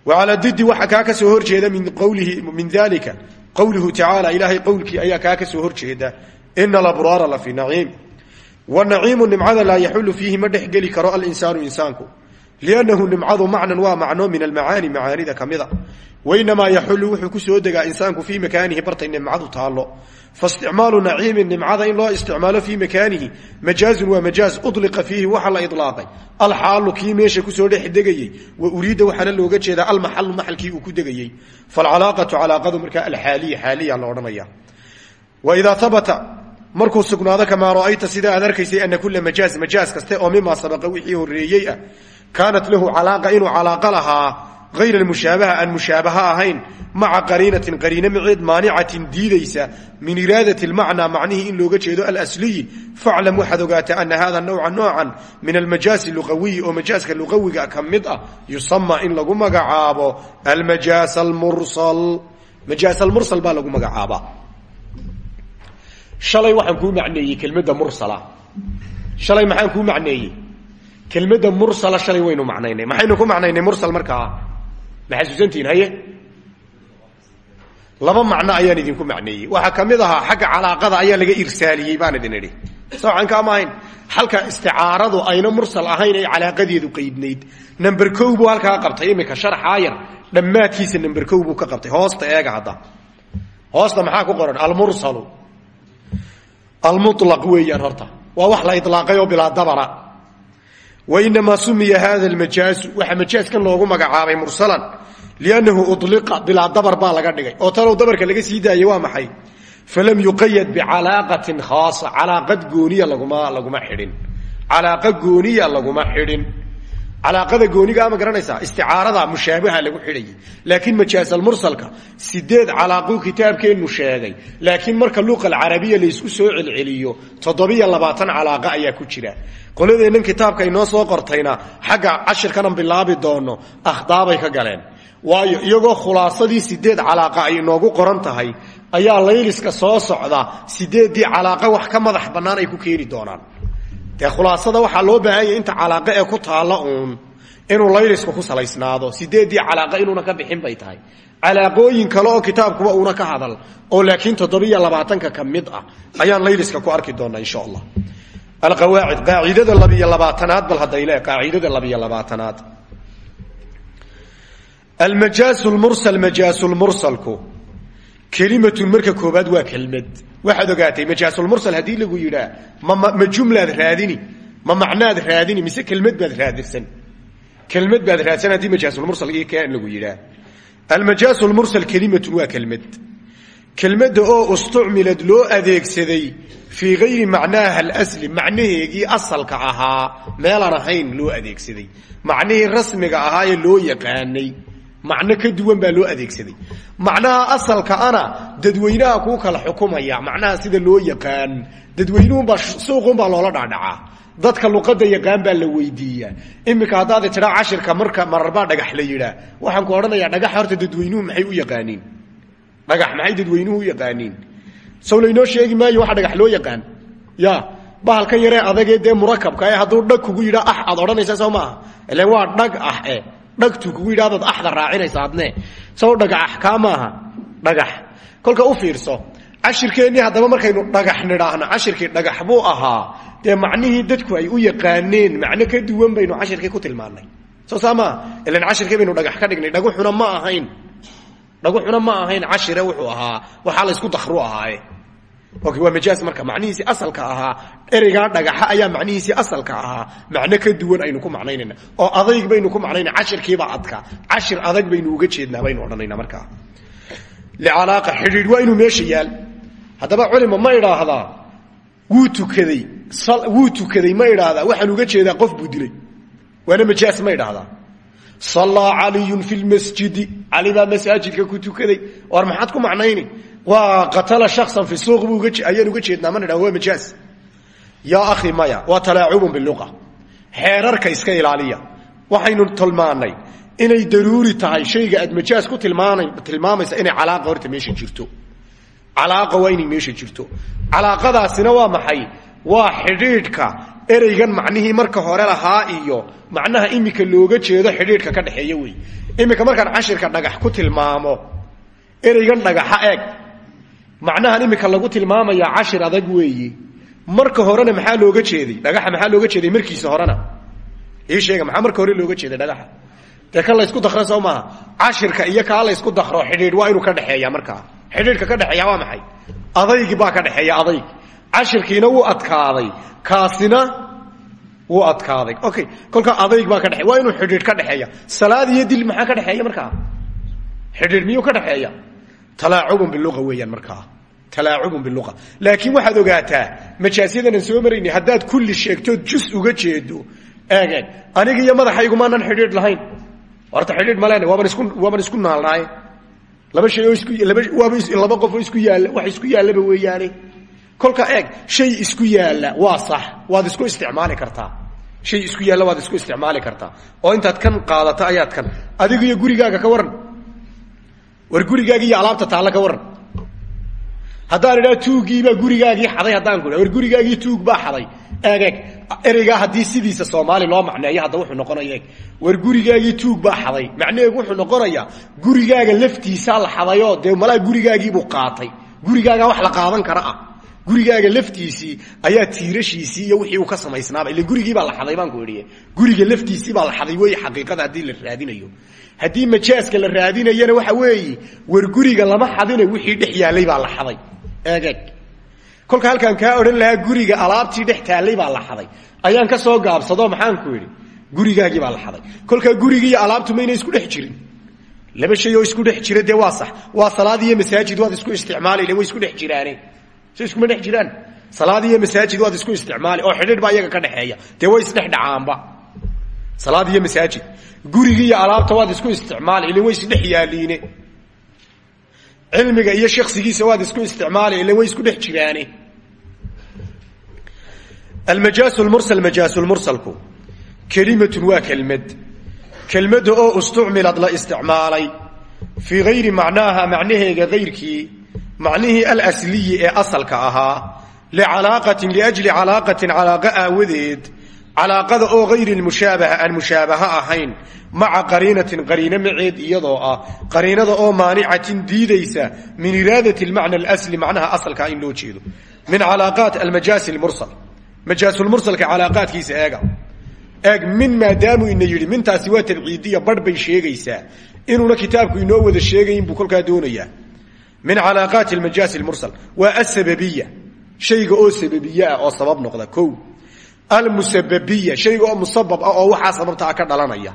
wa calaa didi waxa kaa ka soo horjeeda min qwlihi min dalika qowluhu tacaala ilaahay qowlkii ayaa kaa ka soo horjeeda ina alabraara la fii naciim wanaciimu nimcada laa yaxulu fiihi ma dhex geli karo alinsaanu insaanku liannahu nimcadu macnan waa macno min almacaani macaanida ka mida wainamaa yaxulu wuxuu ku soo degaa insaanku fii makaanihi bartay nimcadu taallo faisticmaalu naciimin nimcada in loo isticmaalo fii makaanihi majaazun waa majaaz uliqa fiihi waxa la ilaaqay alxaalu kii meesha ku soo dhex degayey wa uriida waxaana looga jeedaa almaxalu maxalkii uu ku degayey falcalaaqatu calaaqadu markaa alxaaliya xaaliya la odhanaya waidaa abata markuu sugnaado kamaa ra'ayta sida aad arkaysay ana kula majaaz majaaz kaste oo mimaa sabaqa wixii horeeyey ah kaanat lahu calaaqa inuu calaaqa lahaa ayr mushaabaha aan mushaabaha ahayn maca qariinatin qariine miceed maanicatin diidaysa min iraadati macnaa macnihii in looga jeedo alsliyi faclam waxaad ogaata ana hada nawca noocan min almajaasi luqawiyi oo majaaska luqawiga ka mid ah yusama in lagu magacaabo almajaas mursal majaas almursal baa lagu magacaabaa shalay waxaan kuu macneeyey kelmadda mursala shalay maxaan kuu macneeyey kelmadda mursala shalay waynu macnaynay maxaynu ku macnaynay mursal markaa ma xasuusantihin haye? Laba macno ayaan idinku macneeyey. Waxaa ka mid ahaa xagga calaaqada ayaa laga irsaaliyey baan idin idhi. Soocan kaama ahayn halka isticaaradu ayna mursal ahayn ay calaaqadeedu qaydnayd number kow buu halkaa qabtay iminka sharaxaa yar dhammaadkiisa number kow buu ka qabtay. Hoosta eega hadda. Hoosta maxaa ku qoran? Almursalu. Almulaq weeyaan horta. Waa wax la ilaaqay oo bilaa dabara wa inamaa sumiya hada almajaasu waxaa majaaskan loogu magacaabay mursalan liannahu uliqa bilaa dabar baa laga dhigay. Oo talow dabarka laga sii daayay waa maxay? Falam yuqayad bicalaaqatin khaasa calaaqad gooniya laguma xidhin. Calaaqa gooniya laguma xidhin calaaqada goonigaa ma garanaysaa? Isticaarada mushaabaha lagu xidhayay laakiin majaasalmursalka sideed calaaquu kitaabkeennu sheegay. Laakiin marka luqa alcarabiya laysku soo celceliyo toddobiyo labaatan calaaqa ayaa ku jira. Qoladeennan kitaabka inoo soo qortayna xagga cashirkanan bilaabi doono akhdaabay ka galeen. Waayo iyagoo khulaasadii sideed calaaqa ay inoogu qoran tahay ayaa layliska soo socda sideeddii calaaqa wax ka madax bannaan ay ku keeni doonaan dee khulaasada waxaa loo baahanya inta calaaqe ee ku taalla uun inuu laylisku ku salaysnaado. Sideeddii calaaqa inuuna ka bixin bay tahay. Calaaqooyin kale oo kitaabkuba uuna ka hadal oo laakiin toddobiyo labaatanka ka mid ah ayaan layliska ku arki doonaa insha allah alqawaacid qaacidada labiyo labaatanaad bal haddayle qaacidada labiyo labaatanaad. Almajaasu lmursal majaasulmursalku kelimatun marka koobaad waa kelmad. Waxaad ogaatay majaasulmursal haddii lagu yidhaa ma ma jumlaad raadini ma macnaad raadini mise kelmad baad raadirsan. Kelmad baad raadsan haddii majaasulmursal io kaan lagu yidhaa. Almajaasulmursal kelimatun waa kelmad. Kelmadda oo istucmilad loo adeegsaday fii gayri macnaaha alasli macnaheegii asalka ahaa meelaan ahayn loo adeegsaday. Macnihii rasmiga ahaa ee loo yaqaanay macno ka duwan baa loo adeegsaday. Macnaha asalka ana dadweynaha kuu kala xukumaya macnaha sida loo yaqaan dadweynuhunbaa suuqunbaa loola dhacdhacaa dadka luqada yaqaan baa la weydiiyaa iminka haddaad tiraa cashirka marka mararbaa dhagax la yidhaa. Waxaan ku odhanayaa dhagax horta dadweynuhu maxay u yaqaaniin? Dhagax maxay dadweynuhu u yaqaaniin? Sow laynoo sheegi maayo waxa dhagax loo yaqaan. Ya bahalkan yaree adagee dee murakabka ee hadduu dhag kugu yidhaa ah aad odhanaysa soo maaha? Ilan waa dhag ah e dhagtu kugu yidhahdood axda raacinaysa adne dhagax kaa dhagax. Kolka u fiirso cashirkeennii haddaba markaynu dhagax nidhaahno cashirkii dhagax buu ahaa. Dee macnihii dadku ay u yaqaaneen macno ka duwan baynu cashirkii ku tilmaannay. Soo saa maa ilan baynu dhagax ka dhignay. Dhaguxuna ma ahayn. Dhaguxuna ma ahayn cashire wuxuu ahaa. Waxaa laysku dakru ahaaye waa majaas marka macnihiisii asalka ahaa ereygaa dhagaxa ayaa macnihiisii asalka ahaa. Macno ka duwan aynu ku macnaynayna. Oo adayg baynu ku macnayna cashirkiibaa adka. Cashir adag baynu uga jeednaa baynu odhanayna markaa licalaaqa xidhiidh waa inuu meesha yaal. Haddaba ma idhaahdaa wuu tukaday. Wuu tukaday ma idhaahdaa. Waxaan uga jeedaa qof buu dilay. Waana majaas ma idhaahdaa. Sallaa caliyun fi lmasjidi cali baa masaajidka ku tukaday. War maxaad ku macnayni waa qatala shaksan fi suuq ayaan uga jeednaa ma nidhaha waa majaas yaa akhi maya waa talaacubun biluqa xeerarka iska ilaaliya waxaynu tilmaanay inay daruuri tahay shayga aad majaas ku tilmaamaysa inay calaaqa horta meesha jirto calaaqa waa inay meesha jirto calaaqadaasina waa maxay waa xidhiidhka ereygan macnihii marka hore lahaa iyo macnaha imika looga jeedo xidhiidhka ka dhexeeya wey imika markaan cashirka dhagax ku tilmaamo ereygan dhagaxa eeg macnahan imika lagu tilmaamaya cashir adag weeye marka horena maxaa looga jeeday? Dhagaxa maxaa looga jeeday markiisa horena? Ii sheega maxaa marka hore looga jeeday dhagaxa? Dee kan laysku dakro soo cashirka iyo kaa laysku dakro xidhiidh waa inuu ka dhexeeya markaa xidhiidhka ka dhexeeya waa maxay? Adaygi baa ka dhexeeya adayg cashirkiina wuu adkaaday. Kaasina wuu adkaaday. Okay kolkaa adayg baa ka dhexeya waa inuu xidhiidh ka dhexeeya. Salaad iyo dil maxaa ka dhexeeya markaa xidhiidh miyuu ka dhexeeya? Talaacubun bilua weeyaan markaa talaacubun bilua laakiin waxaad ogaataa majaasyadanaan soo maraynay haddaad kulli sheegtood jus uga jeedo eeg eeg aniga iyo madaxaygumaanan xidhiidh lahayn. Horta xidhiidh ma leena waaban isku waaban isku naalnaaye laba shay oo isku laba waaba laba qof oo isku yaalla wax isku yaallaba weeyaane. Kolka eeg shay isku yaalla waa sax waad isku isticmaali kartaa. Shay isku yaalla waad isku isticmaali kartaa. Oo intaad kan qaadato ayaad kan adiga iyo gurigaaga ka waran war gurigaagii iyo alaabta taalla ka haddaan idhaa tuuggiibaa gurigaagii xaday haddaan ku war gurigaagii tuug baa xaday. Eeg ereygaa haddii sidiisa soomaali loo macneeyo hadda wuxuu noqonaya eeg. War gurigaagii tuug baa xaday. Macnaheegu wuxuu noqonayaa gurigaaga laftiisaa la xadayoo dee malaa gurigaagiibuu qaatay. Gurigaagaa wax la qaadan kara ah gurigaaga laftiisii ayaa tiirashiisii iyo wixii uu ka samaysnaaba. Ila gurigiibaa la xaday baan ku guriga laftiisii baa la xaday. Wey xaqiiqada haddii la raadinayo. Haddii majaaska la raadinayana waxa weeye war guriga lama xadine wixii dhex yaalay baa la xaday. Eegeeg kolka halkaan kaa odhan lahaa guriga alaabtii dhex taallay baa la xaday. Ayaan ka soo gaabsado maxaan ku idhi gurigaagii baa la xaday. Kolkaa gurigii iyo alaabtu mayna isku dhex jirin. Laba shay oo isku dhex jira dee waa sax. Waa salaad iyo masaajid waad isku isticmaali way isku dhex jiraane so iskuma dhex jiraan? Salaad iyo masaajid waad isku isticmaali. Oo xidhiidh baa iyaga ka dhexeeya dee way isdhex dhacaanba. Salaad iyo masaajid. Gurigii iyo alaabta waad isku isticmaali. Ilan way isdhex yaaliine. Cilmiga iyo shaksigiisa waad isku isticmaali. Ilan way isku dhex jiraane. Almajaas lmursal majaasulmursalku kelimatun waa kelmad. Kelmadda oo istucmilad la isticmaalay. Fii gayri macnaaha macnaheega gayrkii macnihii alsliyi ee asalka ahaa licalaaqatin liajli calaaqatin calaaqa aawadeed calaaqada oo gayri mushaabaha aan mushaabaha ahayn maca qariinatin qariino maceed iyadoo ah qariinada oo maanicatin diidaysa min iraadati lmacna alsli macnaha asalka in loo jeedo min calaaqaat almajaasi lmursal majaasulmursalka calaaqaadkiisa eega eeg min maadaamu ina yidhi mintaasi waa tabciidiya barh bay sheegaysaa inuuna kitaabku inoo wada sheegayin buu kolkaa min calaaqaati almajaasi lmursal waa asababiya shayga oo sababiye ah oo sabab noqda ko almusababiya shayga oo musabab ah oo waxaa sababta ah ka dhalanaya.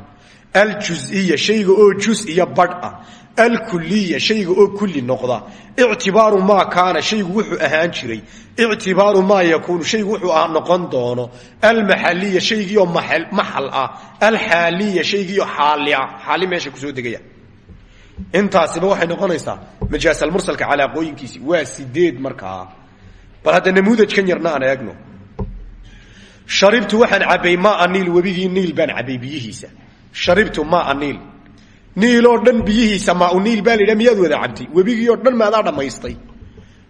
Aljuziya shayga oo jus iyo badh ah. Alkuliya shayga oo kulli noqda. Ictibaaru maa kaana shaygu wuxuu ahaan jiray. Ictibaaru maa yakuunu shaygu wuxuu ah noqon doono. Almaxaliya shaygiioo maxal ah. Alxaaliya shaygiioo xaali ku soo degaya intaasiba waxay noqonaysaa majaasalmursalka calaaqooyinkiisi waa sideed markaa bal hadda namuudajkan yarna aan eegno. Sharibtu waxaan cabbay maa niil webigii niil baan biyihiisa. Sharibtu maa niil. Niiloo dhan biyihiisa maau niil baa laydha wada cabtay webigii oo dhan maadaa dhammaystay.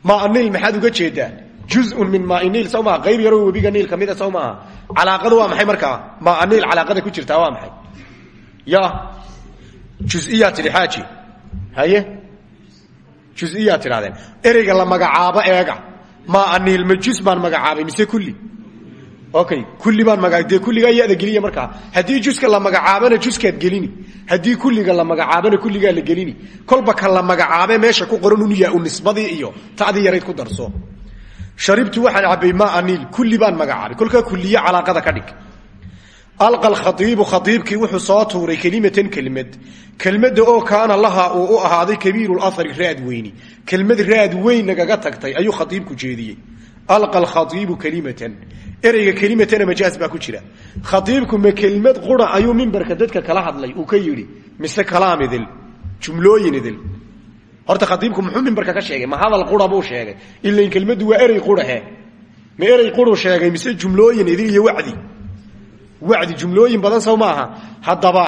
Maa niil maxaad uga jeedaa juzun min maai niil saw qayb yaroo webiga niil kamida saw maaha? Waa maxay markaa maa niil calaaqada ku jirtaa waa maxay? Ya juziyaa tidhi xaaji haye? Juziyaa tidhahdeen ereyga la magacaabo eega. Maa niil ma jus baan magacaabay mise kulli? Okay kulli baan maga dee kulligaa yada geliya markaa. Haddii juska la magacaabana juskaad gelini. Haddii kulliga la magacaabana kulligaa la gelini. Kolba ka la magacaabe meesha ku qoran un yaa u iyo tadii yarayd ku darso. Sharibtu waxaan cabbay maa niil kulli baan magacaabay. Kolkaa kulliye calaaqada ka dhig alqa alkhaiibu khaiibkii wuxuu soo tuuray kelimatan kelmad. Kelmadda oo kaana laha uu u ahaaday kabiiru lahari raad weyni. Kelmad raad nagaga tagtay ayuu khaiibku jeediyey. Alqa alkhaiibu kelimatan. Ereyga kelimatana majaas baa ku jira. Khaiibku ma kelmad qura ayuu mimbarka dadka kala hadlay uu ka yidhi mise kalaam idil jumlooyin idil. Horta khaiibku muxuu mimbarka ka sheegay? Ma hadal qura buu sheegay. Ilain kelmaddu waa erey qurahe. Ma erey quru sheegay mise jumlooyin idil iyo wacdi wacdi jumlooyin badan sow maaha. Haddaba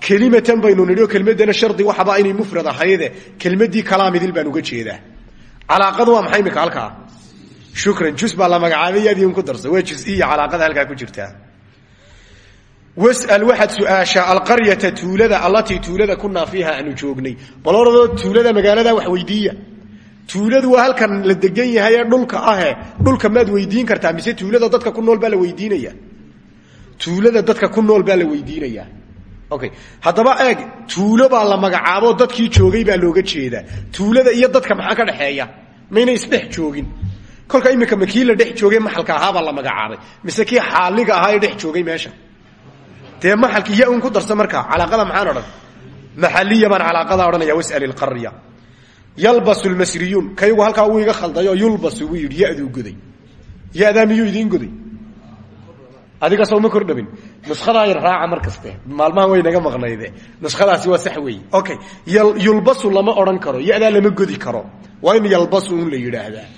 kelimatan baynu nidhi oo kelmaddana shardi waxaba inay mufrad ahayde kelmaddii kalaam idil baan uga jeedaa. Calaaqadu waa maxay imika halkaa? Shukran jus baa la magacaabay yadiin ku darso. Waa jusiya calaaqada halkaa ku jirtaa was'al waxaad su'aashaa alqaryata tuulada allatii tuulada kunaa fiiha aanu joognay. Baloradoo tuulada magaalada wax weydiiya. Tuuladu waa halkan la degan yahay dhulka ahe dhulka maad weydiin kartaa mise tuulada dadka ku nool baa la weydiinaya tuulada dadka ku nool baa la weydiinaya okay haddaba eeg tuulo baa la magacaabo dadkii joogay baa looga jeedaa tuulada iyo dadka maxaa ka dhexeeya? Mayna isdhex joogin. Kolka iminka ma kii dhex joogay maxalka ahaabaa la magacaabay. Mise kii xaaliga ahaa dhex joogay meesha? Dee maxalki ya un ku darsa markaa calaaqada maxaan odhan? Maxaliya baan calaaqada odhanaya was'al ilqarya yalbasu lmasriyuun kaygu halkaa wuu iga khaldayoo yulbasu buu yidhi yaduu goday. Yadaa miyuu adiga soo ma kordhabin. Nuskadaa yar raaca mar kaste. Maalmahan way naga maqnayde. Nuskadaasi waa sax weeye. Okay yulbasu lama odhan karo. Yadaa lama godi karo. Waa in yalbasu la yidhaahdaa.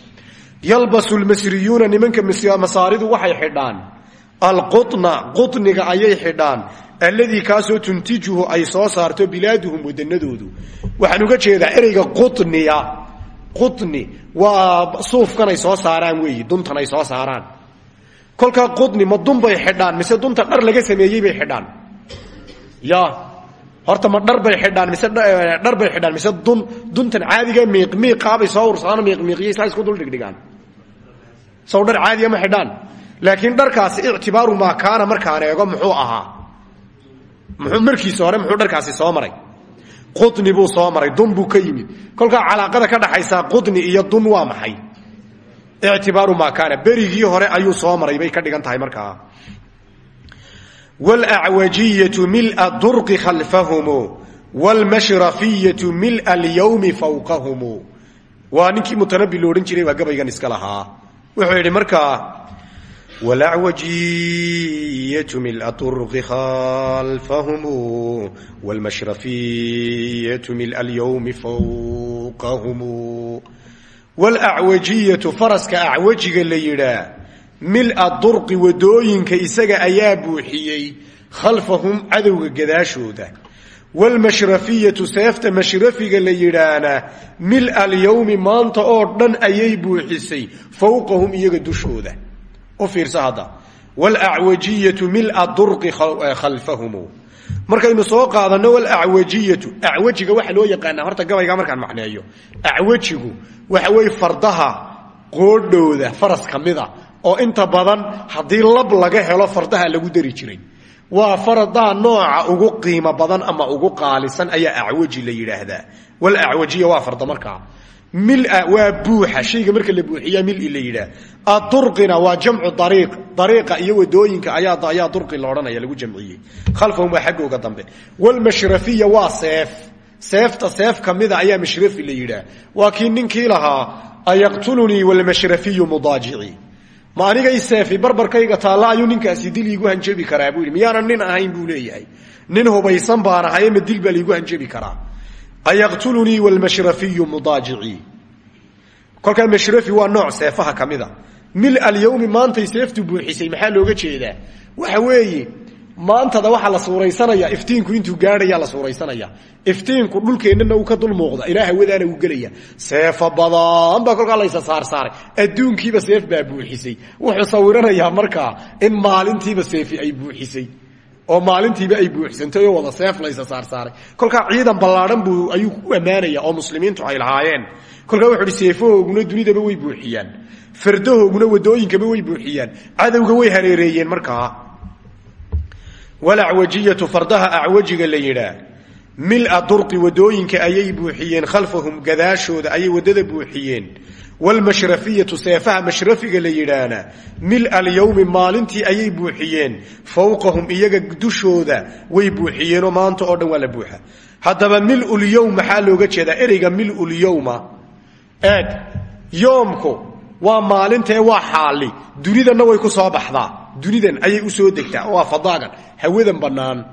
Yalbasu lmasriyuuna nimanka masaaridu waxay xidhaan. Alquna quniga ayay xidhaan. Alladii kaasoo tuntijuhu ay soo saarto bilaaduhum wadanadoodu waxaan uga jeedaa ereyga quniya quni waa suufkan ay soo saaraan weeyi. Duntan soo saaraan kolkaa qudni ma dun bay xidhaan mise dunta dhar laga sameeyey bay xidhaan. Ya horta ma dhar bay xidhaan mise dhar bay xidhaan mise dun duntan caadiga miiqmiiqaabay soo ursaan miiqmiiqiya saa isku dul dhigdhigaan. Sow dhar ma xidhaan. Laakiin dharkaasi ictibaaru maa kaana markaan eego muxuu ahaa. Muxuu markiisa hore muxuu dharkaasi soo maray. Qudni buu soo maray dun buu ka yimid. Kolkaa calaaqada ka dhaxaysaa qudni iyo dun waa maxay ictibaaru maa kaana berigii hore ayuu soo maray bay ka dhigan tahay markaa wlacwajiyatu mila durqi khalfahumu wlmashrafiyatu mila alyawmi fawqahumu waa ninkii mutanabi lo odhan jiray baa gabaygan iska lahaa wuxuu yidhi markaa wlacwajiyatu mila durqi khalfahumu wlmashrafiyatu mila alyawmi fawqahumu wlacwajiyatu faraska acwajiga la yidhaa mila durqi waddooyinka isaga ayaa buuxiyey khalfahum cadowga gadaashooda. Wlmashrafiyatu seefta mashrafiga la yidhaahna mila alyawmi maanta oo dhan ayay buuxisay fowqahum iyaga dushooda. U fiirsa hadda. Khalfahum markaynu soo qaadano walacwajiyatu acwajiga waxa loo yaqaanaa horta gabayga markaan macneeyo. Acwajigu waxa weeye fardaha qoodhooda faras ka mida oo inta badan haddii lab laga helo fardaha lagu dari jiray. Waa faradaha nooca ugu qiimo badan ama ugu qaalisan ayaa acwaji la yidhaahdaa. Walacwajiya waa farda markaa mila waa buuxa. Shayga marka la buuxiya mili la yidhaah. Adurqina waa jamcu ariiq iyo waddooyinka ayaa ayaa durqi la odhanaya lagu jamciyey. Khalfahum waa xaggooga dambe. Wlmashrafiya waa seef. Seefta seef kamida ayaa mashrafi la yidhaah. Waa kii ninkii lahaa ayaqtulunii wlmashrafiyu mudaajici. Ma anigay seefi barbarkayga taalla ayuu ninkaasi dil iigu hanjabi karaa buu yidhi. Miyaanan nin ahayn buu leeyahay. Nin hubaysan baan ma dil baa laigu hanjabi karaa ayaqtulunii wlmashrafiyu mudaajicii kolkaa mashrafi waa nooc seefaha ka mil alyawmi maantay seeftu buuxisay maxaa looga jeedaa? waxa weeye maantada waxaa la suuraysanaya iftiinku intuu gaadhayaa la suuraysanaya. iftiinku dhulkeennana uu ka dul muuqda ilaa hawadaana uu gelaya. seefo badan baa kolkaa laysa saarsaaray adduunkiiba seef baa buuxisay. wuxuu sawiranayaa markaa in maalintiiba seefi ay buuxisay oo maalintiiba ay buuxsantay oo wada seef laysa saarsaaray kolkaa ciidan ballaadhan buu ayuu ku ammaanaya oo muslimiintu ay lahaayeen. Kolkaa wuxu uhi seefahooguna dunidaba way buuxiyaan. Fardahooguna wadooyinkaba way buuxiyaan. Cadowga way hareereeyeen markaa walacwajiyatu fardaha acwajiga la yidhaa. Mila durqi waddooyinka ayay buuxiyeen khalfahum gadaashooda ayay waddada buuxiyeen wlmashrafiyatu seefaha mashrafiga la yidhaahna mil alyawmi maalintii ayay buuxiyeen fowqahum iyaga dushooda way buuxiyeenoo maanta oo dhan waa la buuxa haddaba milulyowm maxaa looga jeedaa ereyga milulyowma eeg yoomku waa maalintae waa xaali dunidanna way ku soo baxdaa dunidan ayay u soo degtaa waa fadaagan hawadan bannaan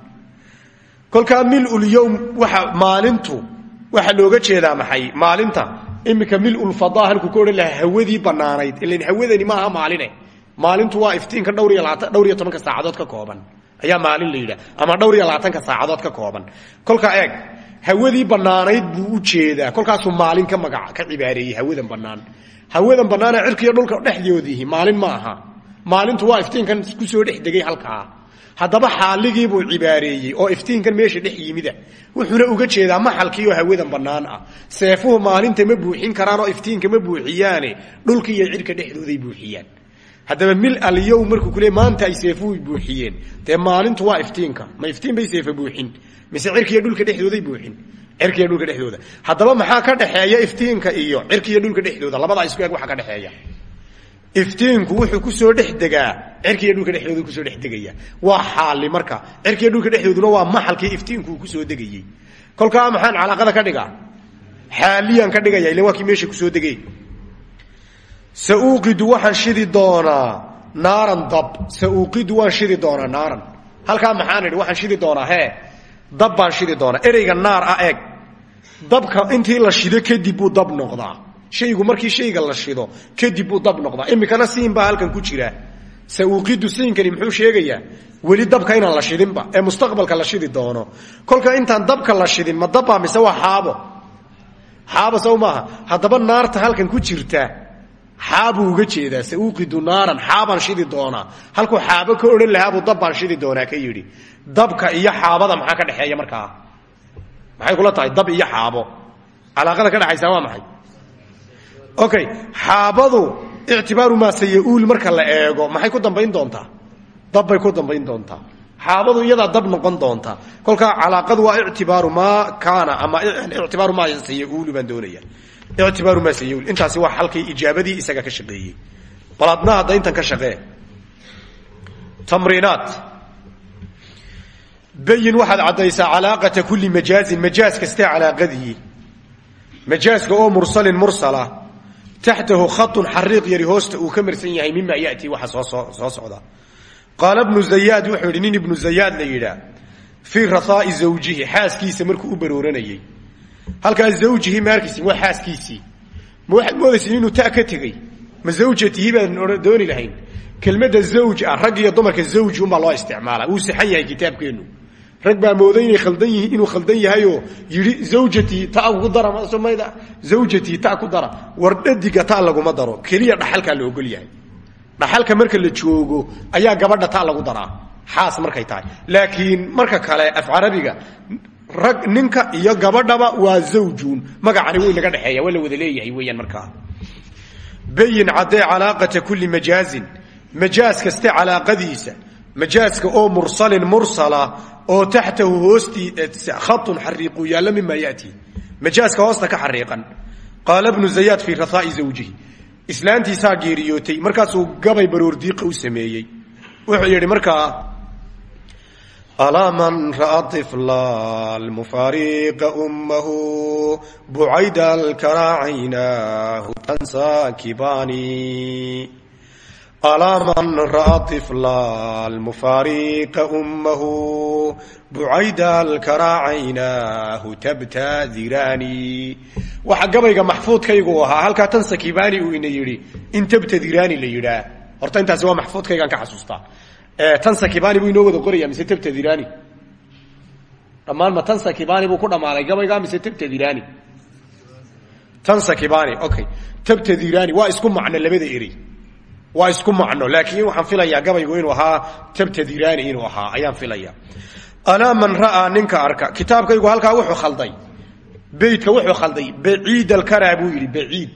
kolkaa milulyowm waa maalintu waxaa looga jeedaa maxay maalinta iminka milulfada halkuu ka odhan lahaa hawadii bannaanayd ilan hawadani maaha maaline. Maalintu waa iftiinka dhowr iyo labaatan dhowr iyo tobanka saacadood ka kooban. Ayaa maalin la ama dhowr iyo labaatanka saacadood ka kooban. Kolkaa eeg hawadii bannaanayd buu u jeedaa. Kolkaasuu maalin ka magac ka cibaareeyey hawadan bannaan hawadan bannaanee cirkiiyo dhulka dhexdoodiihi maalin ma aha. Maalintu waa iftiinkan ku soo dhex degay halkaa haddaba xaaligiibuu cibaareeyey oo iftiinkan meesha dhex yimida. Wuxuuna uga jeedaa maxalkii oo hawadan bannaan ah. Seefuhu maalinta ma buuxin karaan oo iftiinka ma buuxiyaane dhulka iyo cirka dhexdooday buuxiyaan. Haddaba mil alyowm markuu ku le maanta ay seefuhu buuxiyeen. Dee maalintu waa iftiinka. Ma iftiin bay seefa buuxin mise cirkiiyo dhulka dhexdooday buuxin? Cirkiiyo dhulka dhexdooda. Haddaba maxaa ka dhexeeya iftiinka iyo cirkiiyo dhulka dhexdooda? Labadaa isku eg waxa ka dhexeeya iftiinku wuxuu ku soo dhex degaa cirkiiyo dhulka dhexdooda ku soo dhex degaya. Waa xaali marka. Cirkiiyo dhulka dhexdooduna waa maxalkii iftiinku uu ku soo degayey kolkaa maxaan calaaqada ka dhigaa? Xaaliyaan ka dhigaya ila waa kii meesha ku soo degay. Sauuqidu waxaan shidi doonaa naaran dab. Sauuqidu waan shidi doonaa naaran. Halkaa maxaan idhi waxaan shidi doonaa hee dab baan shidi doonaa. Ereyga naar ah eeg. Dabka intii la shido kadib buu dab noqdaa. Shaygu markii shayga la shido kadib buu dab noqdaa. Imikana siin baa halkan ku jira sauuqidu siinkani muxuu sheegayaa weli dabka inaan la shidinba ee mustaqbalka la shidi doono. Kolka intaan dabka la shidin ma dabbaa mise waa xaabo? Xaabo sow maaha. Haddaba naarta halkan ku jirta xaabuu uga jeedaa sauuqidu naaran xaabaan shidi doonaa. Halkuu xaabo ka odhan lahaabuu dabbaan shidi doonaa ka yidhi. Dabka iyo xaabada maxaa ka dhexeeya markaa? Maxay kula tahay dab iyo xaabo. Calaaqada ka dhexaysaa waa maxay? Okay xaabadu ictibaaru maa sayauul marka la eego maxay ku dambayn doontaa dabbay ku dambayn doontaa xaabadu iyadaa dab noqon doonta kolkaa calaaqadu waa ictibaaru maa kaana ama ictibaaru maa sayauulu baan doonaya ictibaaru maa sayauul intaasi waa halkii ijaabadii isaga ka shaqeeyey bal adna hadda intan ka shaqee tamriinaat bayin waxaad caddaysaa calaaqata kulli majaazin majaaz kastee calaaqadii majaaska oo mursalin mursala taxtahu khatun xariiq yari hoosta uu ka marsan yahay mima yatii waxa soo socda qaala bnu zayaad wuxuu yidhi nin ibnu zayaad la yidhaa fii rahaai zawjihi xaaskiisa markuu u barooranayey halkaa zawjihi maarkiisi waa xaaskiisii ma waxaad moodaysa inuu ta ka tegey ma zawjatihi baan dooni lahayn kelmadda zawj ah rag iyo dumarka zawji unbaa loo isticmaala wuu sixan yahay kitaabkeennu rag baa mooday inay khaldan yihiin inuu khaldan yahayoo yidhi zawjatii ta ku dara somayda zawjatii ta ku dara. War dhadiga ta laguma daro. Keliya dhaxalkaa la ogol yahay. Dhaxalka marka la joogo ayaa gabadha ta lagu daraa. Xaas markay tahay. Laakiin marka kale af carabiga rag ninka iyo gabadhaba waa zawjuun magacani way naga dhexeeya waa la wada leeyahay weeyaan markaa. Bayin caddee calaaqata kulli majaazin majaaska oo mursalin mursala oo taxtahu hoostii khatun xariiqu yaalla mima yatii majaaska hoosta ka xariiqan. Qaala bnu zayaad fii rahaai zawjihi. Islaantiisaa geeriyootay markaasuu gabay baroordiiqa u sameeyey. Wuxuu yidhi markaa alaa man ra'a ifla almufaariqa ummahu bucayda alkaraacaynaahu tansakibani alaa man ra'a ifla almufaariqa ummahu bucayda alkaraacaynaahu tabtadirani waxa gabayga maxfuudkaygu ahaa halkaa tan sakibani uu ina yidhi in tabtadirani la yidhaa horta intaasi waa maxfuudkaygaan ka xasuustaa tan sakibani buu inoo wada qoraya mise tabtadirani dhammaan ma tan sakibani buu ku dhammaaday gabayga mise tabtadirani tan sakibani okay tabtadirani waa isku macno labada erey waa isku macno laakiin waxaan filayaa gabaygu inuu ahaa tabtadirani inuu ahaa ayaan filaya alaa man ra'aa ninka arka kitaabkaygu halkaa wuxuu khalday. Beytka wuxuu khalday baciid alkara buu yidhi baciid.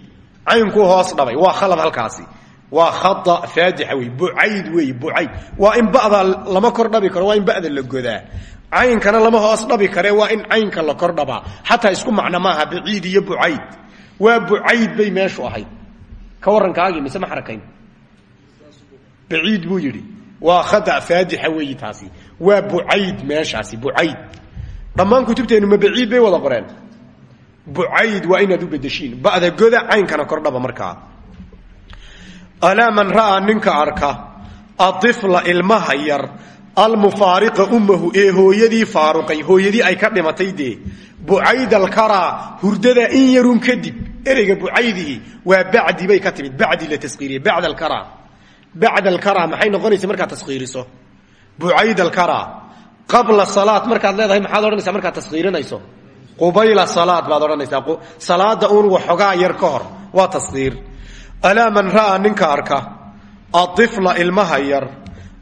Caynkuu hoos dhabay waa khalad halkaasi. Waa khada faadixa wey bucayd wey bucayd. Waa in ba'da lama kor dhabi karo waa in ba'da la godaa. Caynkana lama hoos dhabi kare waa in caynka la kor dhabaa. Xataa isku macno maaha baciid iyo bucayd. Waa bucayd bay meeshu ahayd. Ka warrankaagii mise ma xarakayn baciid buu yidhi. Waa khada faadixa weeyi taasi. Waa bucayd meeshaasi bucayd. Dhammaan kutubteennu ma baciid bay wada qoreen bucayd waa inaad u bedeshiin ba'da goda caynkana kordhaba markaa. Alaa man ra'aa ninka arka aifla ilmaha yar almufaariqa ummahu ee hooyadii faaruqay hooyadii ay ka dhimatay dee. Bucayd alkaraa hurdada in yarun kadib ereyga bucaydihi waa bacdi bay ka timid bacd alkara maxay noqonaysa markaad taskiiriso bucayd alkara qabla salaad markaad leedahay maxaad odhanaysaa markaad taskiirinayso qubayla salaad baad odhanaysaa salaada uun waxoogaa yar ka hor waa taskiir alaa man ra'aa ninka arka aifla ilmaha yar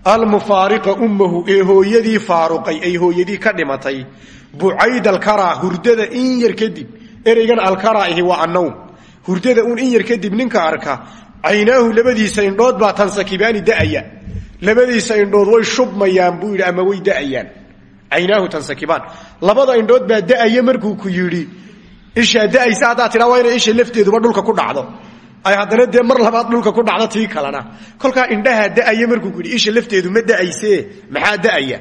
almufaariqa ummahu ee hooyadii faaruqay ay hooyadii ka dhimatay bucayd alkara hurdada in yar kadib ereygan alkara ihi waa annowm hurdada kadib ninka caynaahu labadiisa indhood baa tansakibaani da'aya. Labadiisa indhood way shubmayaan buu yidhi ama way da'ayaan. Caynaahu tansakibaan. Labada indhood baa da'aya markuu ku yidhi ishaa da'aysa haddaad tidhaa waa inay isha lafteeduba dhulka ku dhacdo. Ay haddana dee mar labaad dhulka ku dhacdo tii kalena. Kolkaa indhahaa da'aya markuu ku yidhi isha lafteedu ma da'aysee? Maxaa da'aya?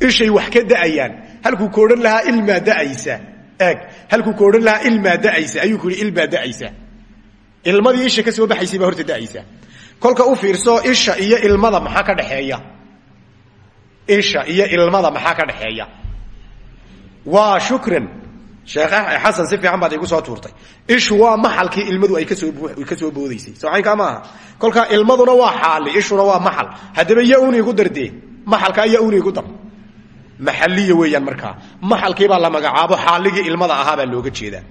Ishay wax ka da'ayaan. Halkuu ka odhan lahaa ilmaa da'aysa. Eeg. Halkuu ka odhan lahaa ilmaa da'aysa. Ayuu ku yidhi da'aysa ilmadii isha ka soo baxaysay baa horta da'aysa. Kolka u fiirso isha iyo ilmada maxaa ka dhexeeya isha iyo ilmada maxaa ka dhexeeya waa shukran sheekh xasan si fiican baad igu soo tuurtay. Ishu waa maxalkii ilmadu ay ka soo ka soo boodaysay. Soocaynkaa maaha. Kolkaa ilmaduna waa xaali ishuna waa maxal. Haddaba ya un igu dardee maxalkaa ya un igu dar maxaliya weeyaan markaa. Maxalkiibaa la magacaabo xaaligii ilmada ahaa baa looga jeedaa.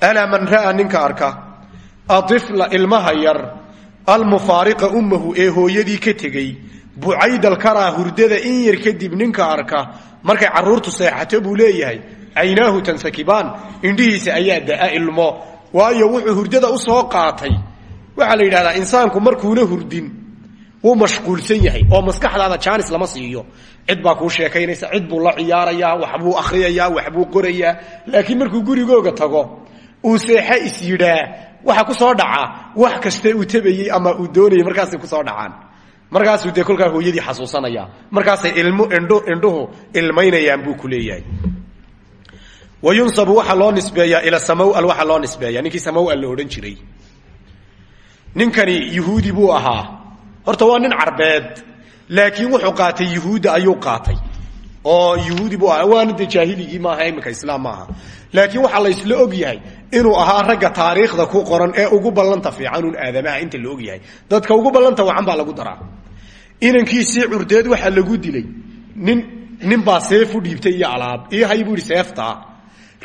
Alaa man ra'aa ninka arka aifla ilmaha yar almufaariqa ummahu ee hooyadii ka tegey bucaydalkaraa hurdada in yar kadib ninka arka markay caruurtu seexato buu leeyahay caynaahu tansakibaan indhihiisa ayaa daa ilmo waayo wuxuu hurdada u soo qaatay. Waxaa la yidhahdaa insaanku markuuna hurdin wuu mashquulsan yahay oo maskaxdaada jaanis lama siiyo. Cid baa kuu sheekaynaysa cid buu la ciyaarayaa waxbuu akhriyayaa waxbuu qorayaa laakiin markuu gurigooga tago uu seexe is yidhaa waxa ku soo dhaca wax kaste uu tabayey ama uu doonayay markaasay ku soo dhacaan. Markaasuu dee kolkaa hooyadii xasuusanaya. Markaasay ilmu indhu indhuhu ilmaynayaan buu ku leeyahay. Wa yunsabu waxaa loo nisbeeyaa ila samawal waxaa loo nisbeeyaa. Ninkii samawal la odhan jiray. Ninkani yuhuudi buu ahaa. Horta waa nin carbeed laakiin wuxuu qaatay yuhuudda ayuu qaatay. Oo yuhuudi buu ahaa. Waana de jaahiligii maaha iminka islaam maaha. Laakiin waxaa la isla og yahay inuu ahaa ragga taariikhda ku qoran ee ugu ballanta fiicanun aadamaha inta la og yahay. Dadka ugu ballanta wacan baa lagu daraa. Inankiisii curdeed waxaa lagu dilay. Nin nin baa seef u dhiibtay iyo alaab. Ii hay buu yidhi seeftaa.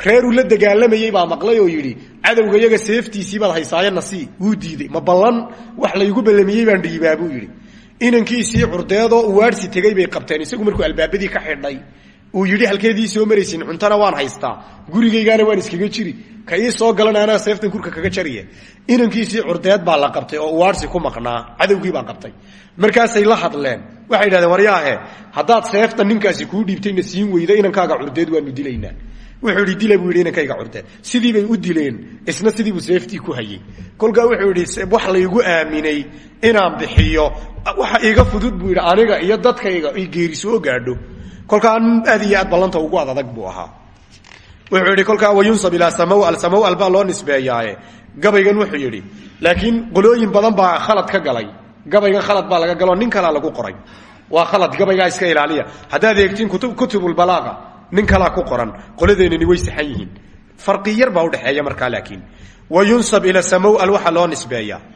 Reeruu la dagaalamayey baa maqlay oo yidhi cadowga iyaga seeftiisii baad haysaaye nasii wuu diiday. Ma ballan wax laygu ballamiyey baan dhiibaa buu yidhi. Inankiisii curdeedoo uwaadhsi tegey bay qabteen isagu markuu albaabadii ka xidhay uu yidhi halkeedii soo maraysin cuntana waan haystaa. Gurigaygaana waan iskaga jiri. Ka ii soo galan seeftan kurka kaga jariye. Inankiisii curdeed baa la qabtay oo uwaadhsi ku maqnaa. Cadowgii baa qabtay. Markaasay la hadleen. Waxay yidhahdeen waryaahe haddaad seefta ninkaasi kuu dhiibtayna siin weyda inankaaga curdeed waanu dilaynaa. Wuxuu yidhi dila buu yidhi inankayga curdeed sidii bay u dileen isna sidiibuu seeftii ku hayey kolkaa wuxuu yidhi wax laygu aaminay inaan bixiyo. Waxa iiga fudud buu yidhi aniga iyo dadkayga ay geeri soo gaadho kolkaa aad iyo aad ballanta ugu ad adag buu ahaa. Wuxuu yidhi kolkaa wayunsab ilaa samawal samawal baa loo nisbeeyaaye. Gabaygan wuxuu yidhi laakiin qolooyin badan baa khalad ka galay. Gabaygan khalad baa laga galoo nin lagu qoray. Waa khalad gabaygaa iska ilaaliya. Haddaad eegtiin kutub kutubulbalaaqa nin kalaa ku qoran qoladeennani way saxan yihiin. Farqi yar baa udhexeeya markaa laakiin. Wa yunsab ila samawal waxaa loo nisbeeyaa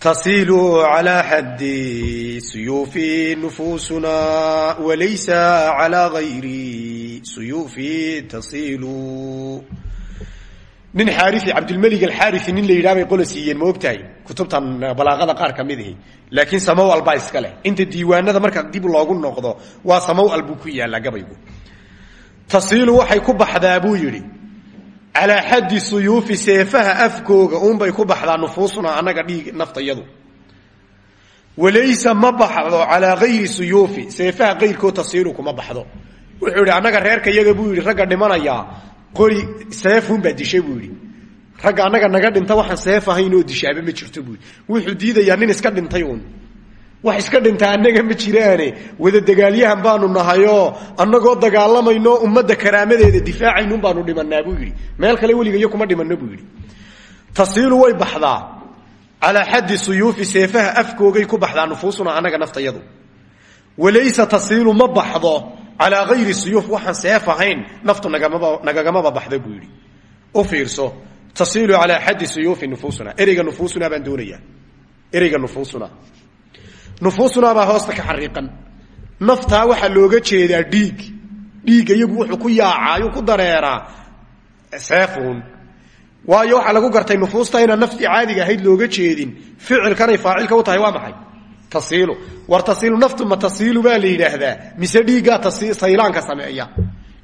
tasiilu calaa xaddi suyuufi nufuusuna walaysa calaa gayri suyuufi tasiilu nin xaari cabdilmelig alxaari nin la yidhaha bay qola siiyeen ma ogtahay kutubtan balaaqada qaar ka mid ihi laakiin samawal baa iska leh inta diiwaanada marka dib loogu noqdo waa samawal buu ku yaallaa gabaygu tasiilu waxay ku baxdaa buu yidhi calaa xaddi suyuufi seefaha afkooga uunbay ku baxdaa nufuusuna annaga dhiig naftayadu walaysa ma baxdo calaa gayri suyuufi seefaha qayrkood tasiilu kuma baxdo. Wuxuu yidhi annaga reerka iyaga buu yidhi ragga dhimanayaa qori seefunbaa dishay buu yidhi. Ragga annaga naga dhinta waxaan seef ahayn oo dishaaba ma jirto buu wuxuu diidayaa nin iska dhintay uun wax iska dhinta annaga ma jiraane. Wada dagaalyahan baanu nahayoo annagoo dagaalamayno ummadda karaamadeeda difaacaynun baanu dhimanaa buu yidhi. Meel kale weligayo kuma dhimanno buu yidhi. Tasiilu way baxdaa. Calaa xaddi suyuufi seefaha afkoogay ku baxdaa nufuusuna annaga naftayadu walaysa tasiilu ma baxdo. Calaa gayri suyuuf waxaan seef ahayn naftu nagamaba baxda buu yidhi. U fiirso. Tasiilu calaa xaddi suyuufi nufuusuna. Ereyga nufuusuna baan doonayaa ereyga nufuusuna nufuusuna baa hoosta ka xariiqan. Naftaa waxaa looga jeedaa dhiig. Dhiigga wuxuu ku yaacaayu ku dareeraa. Seefuun. Waayo waxaa lagu gartay nufuusta inaan naftii caadiga ahayd looga jeedin. Ficilkanay faacilka u tahay waa maxay? Tasiilu. War tasiilu naftu ma tasiilu baa la yidhaahdaa. Mise dhiiggaa saylaanka sameeya.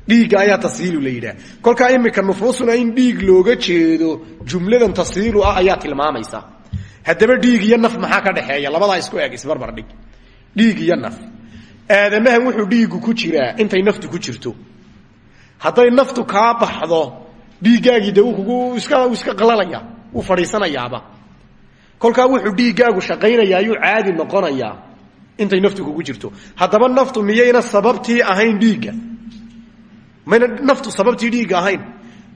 Dhiigga ayaa tasiilu la yidhaha kolkaa imika nufuusuna in dhiig looga jeedo jumladan tasiilu ah ayaa tilmaamaysa haddaba dhiig iyo naf maxaa ka dhexeeya? Labadaa isku eg isbarbar dhig. Dhiig iyo naf. Aadamahan wuxuu dhiigu ku jiraa intay naftu ku jirto. Hadday naftu kaa baxdo dhiiggaagii de kugu iska iska qalalaya wuu fadhiisanayaaba kolkaa wuxuu dhiiggaagu shaqaynaya ayuu caadi noqonayaa intay naftu kugu jirto. Haddaba naftu miyayna sababtii ahayn dhiigga? Mayna naftu sababtii dhiigga ahayn?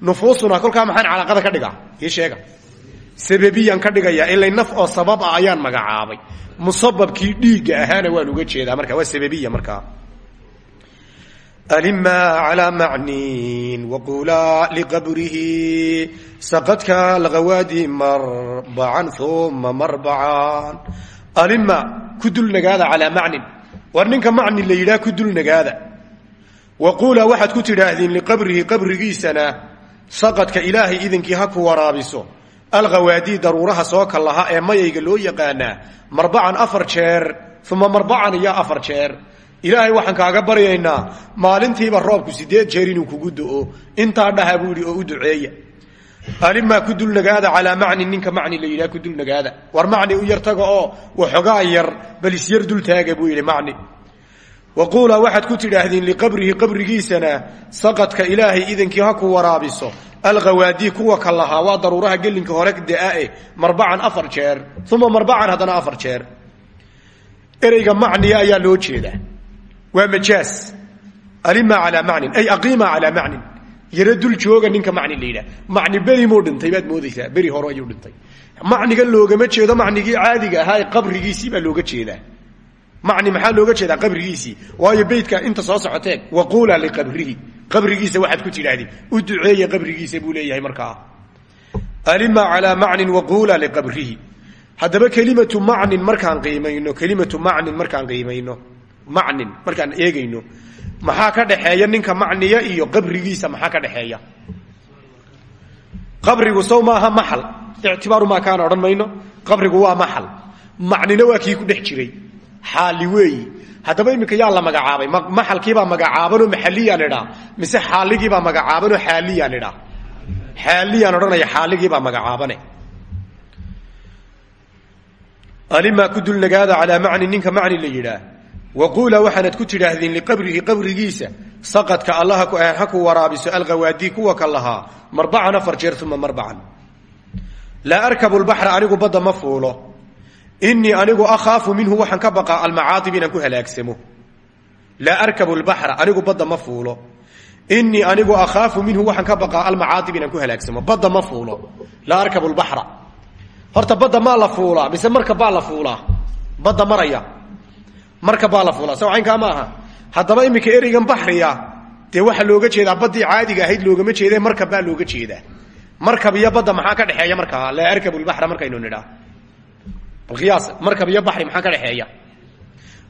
Nufuusuna kolkaa maxaan calaaqada ka dhigaa? Ii sheega sababiyan ka dhigaya ilay naf oo sabab ah ayaan magacaabay. Musababkii dhiigga ahaana waan uga jeedaa marka waa sababiya markaa alima calى macnin waqula liqabrihi saqadka lagawaadi marbacan uma marbacan alima ku dulnagaada calaa macnin. War ninka macni la yidhaha ku dulnagaada waqula waxaad ku tidhaahdeen liqabrihi qabrigiisana saqadka ilaahay idinkii ha ku waraabiso alkhawaadii daruuraha soo kallaha ee mayayga loo yaqaanaa marbacan afar jeer uma marbacan iyo afar jeer. Ilaahay waxaan kaaga baryaynaa maalintiiba roobku sideed jeer inuu kugu do-o intaa dhaha buu yidhi oo u duceeya. Alimaa ku dulnagaada calaa macnin ninka macni la yidhaha ku dulnagaada war macni u yar taga oo waxoogaa yar bal isyar dultaaga buu yidhi macni waquulaa waxaad ku tidhaahdeen liqabrihi qabrigiisana saqadka ilaahay idankii ha ku waraabiso. Alkhawaadii kuwa ka lahaa waa daruuraha gelinka hore da'ae marbacan afar jeer uma marbacan haddana afar jeer. Ereyga macniga ayaa loo jeedaa. Waa majaas. Alima calaa macnin ay aqiima calaa macnin. Yaro dul jooga ninka macni la yidhaha macni beri muu dhintay baad moodaysaa. Beri hore ayuu dhintay. Macniga loogama jeedo macnigii caadiga ahaa ee qabrigiisii baa macni maxaa looga jeedaa qabrigiisii? Waayo beytka inta soo socoteeg waquula liqabrihi. Qabrigiisa waxaad ku tidhaahdeen u duceeya qabrigiisa buu leeyahay markaa. Alima calaa macnin waquula liqabrihi. Haddaba kelimatu macnin markaan qiimayno kelimatu macnin markaan qiimayno macnin markaan eegayno maxaa ka dhexeeya ninka macniya iyo qabrigiisa maxaa ka dhexeeya qabrigu sow maaha maxal. Ictibaaru maa kaana odhan qabrigu waa maxal. Macnina waa kii ku dhex jiray xaali weeyi haddaba iminka yaa la magacaabay. Maxalkiibaa magacaabanoo maxaliyaan idhaa mise xaaligiibaa magacaabanoo xaaliyaan idhaa xaaliyaan odhanaya xaaligiibaa magacaabane. Alimaa ku dulnagaada calaa macni ninka macni la yidhaah waquulaa waxaanad ku tidhaahdeen liqabrihi qabrigiisa. Saqadka allaha ha ku waraabiso alkhawaadii kuwa ka lahaa. Marbacan afar jeer uma marbacan laa arkabu lbaxra anigu badda fuulo inii anigu akhaafu minhu waxaan ka baqaa almacaadib inaan ku halaagsamo. Laa arkabu lbaxra anigu badda ma fuulo. Inii anigu akhaafu minhu waxaan ka baqaa almacaadib inaan ku halaagsamo. Badda ma fuulo. Laa arkabu lbaxra horta badda maa la fuulaa mise marka baa la fuulaa? Badda maraya. Marka baa la fuulaa. Sawcaynkaa ma aha. Haddaba iminka ereygan baxriya dee looga jeedaa baddii caadiga ahayd loogama jeede markab baa looga jeedaa. Markab iyo badda maxaa ka dhexeeya markaa? Laa arkabu lbaxra markaynu nidhaa balqiyaas markab iyo baxri maxaa ka dhexeeya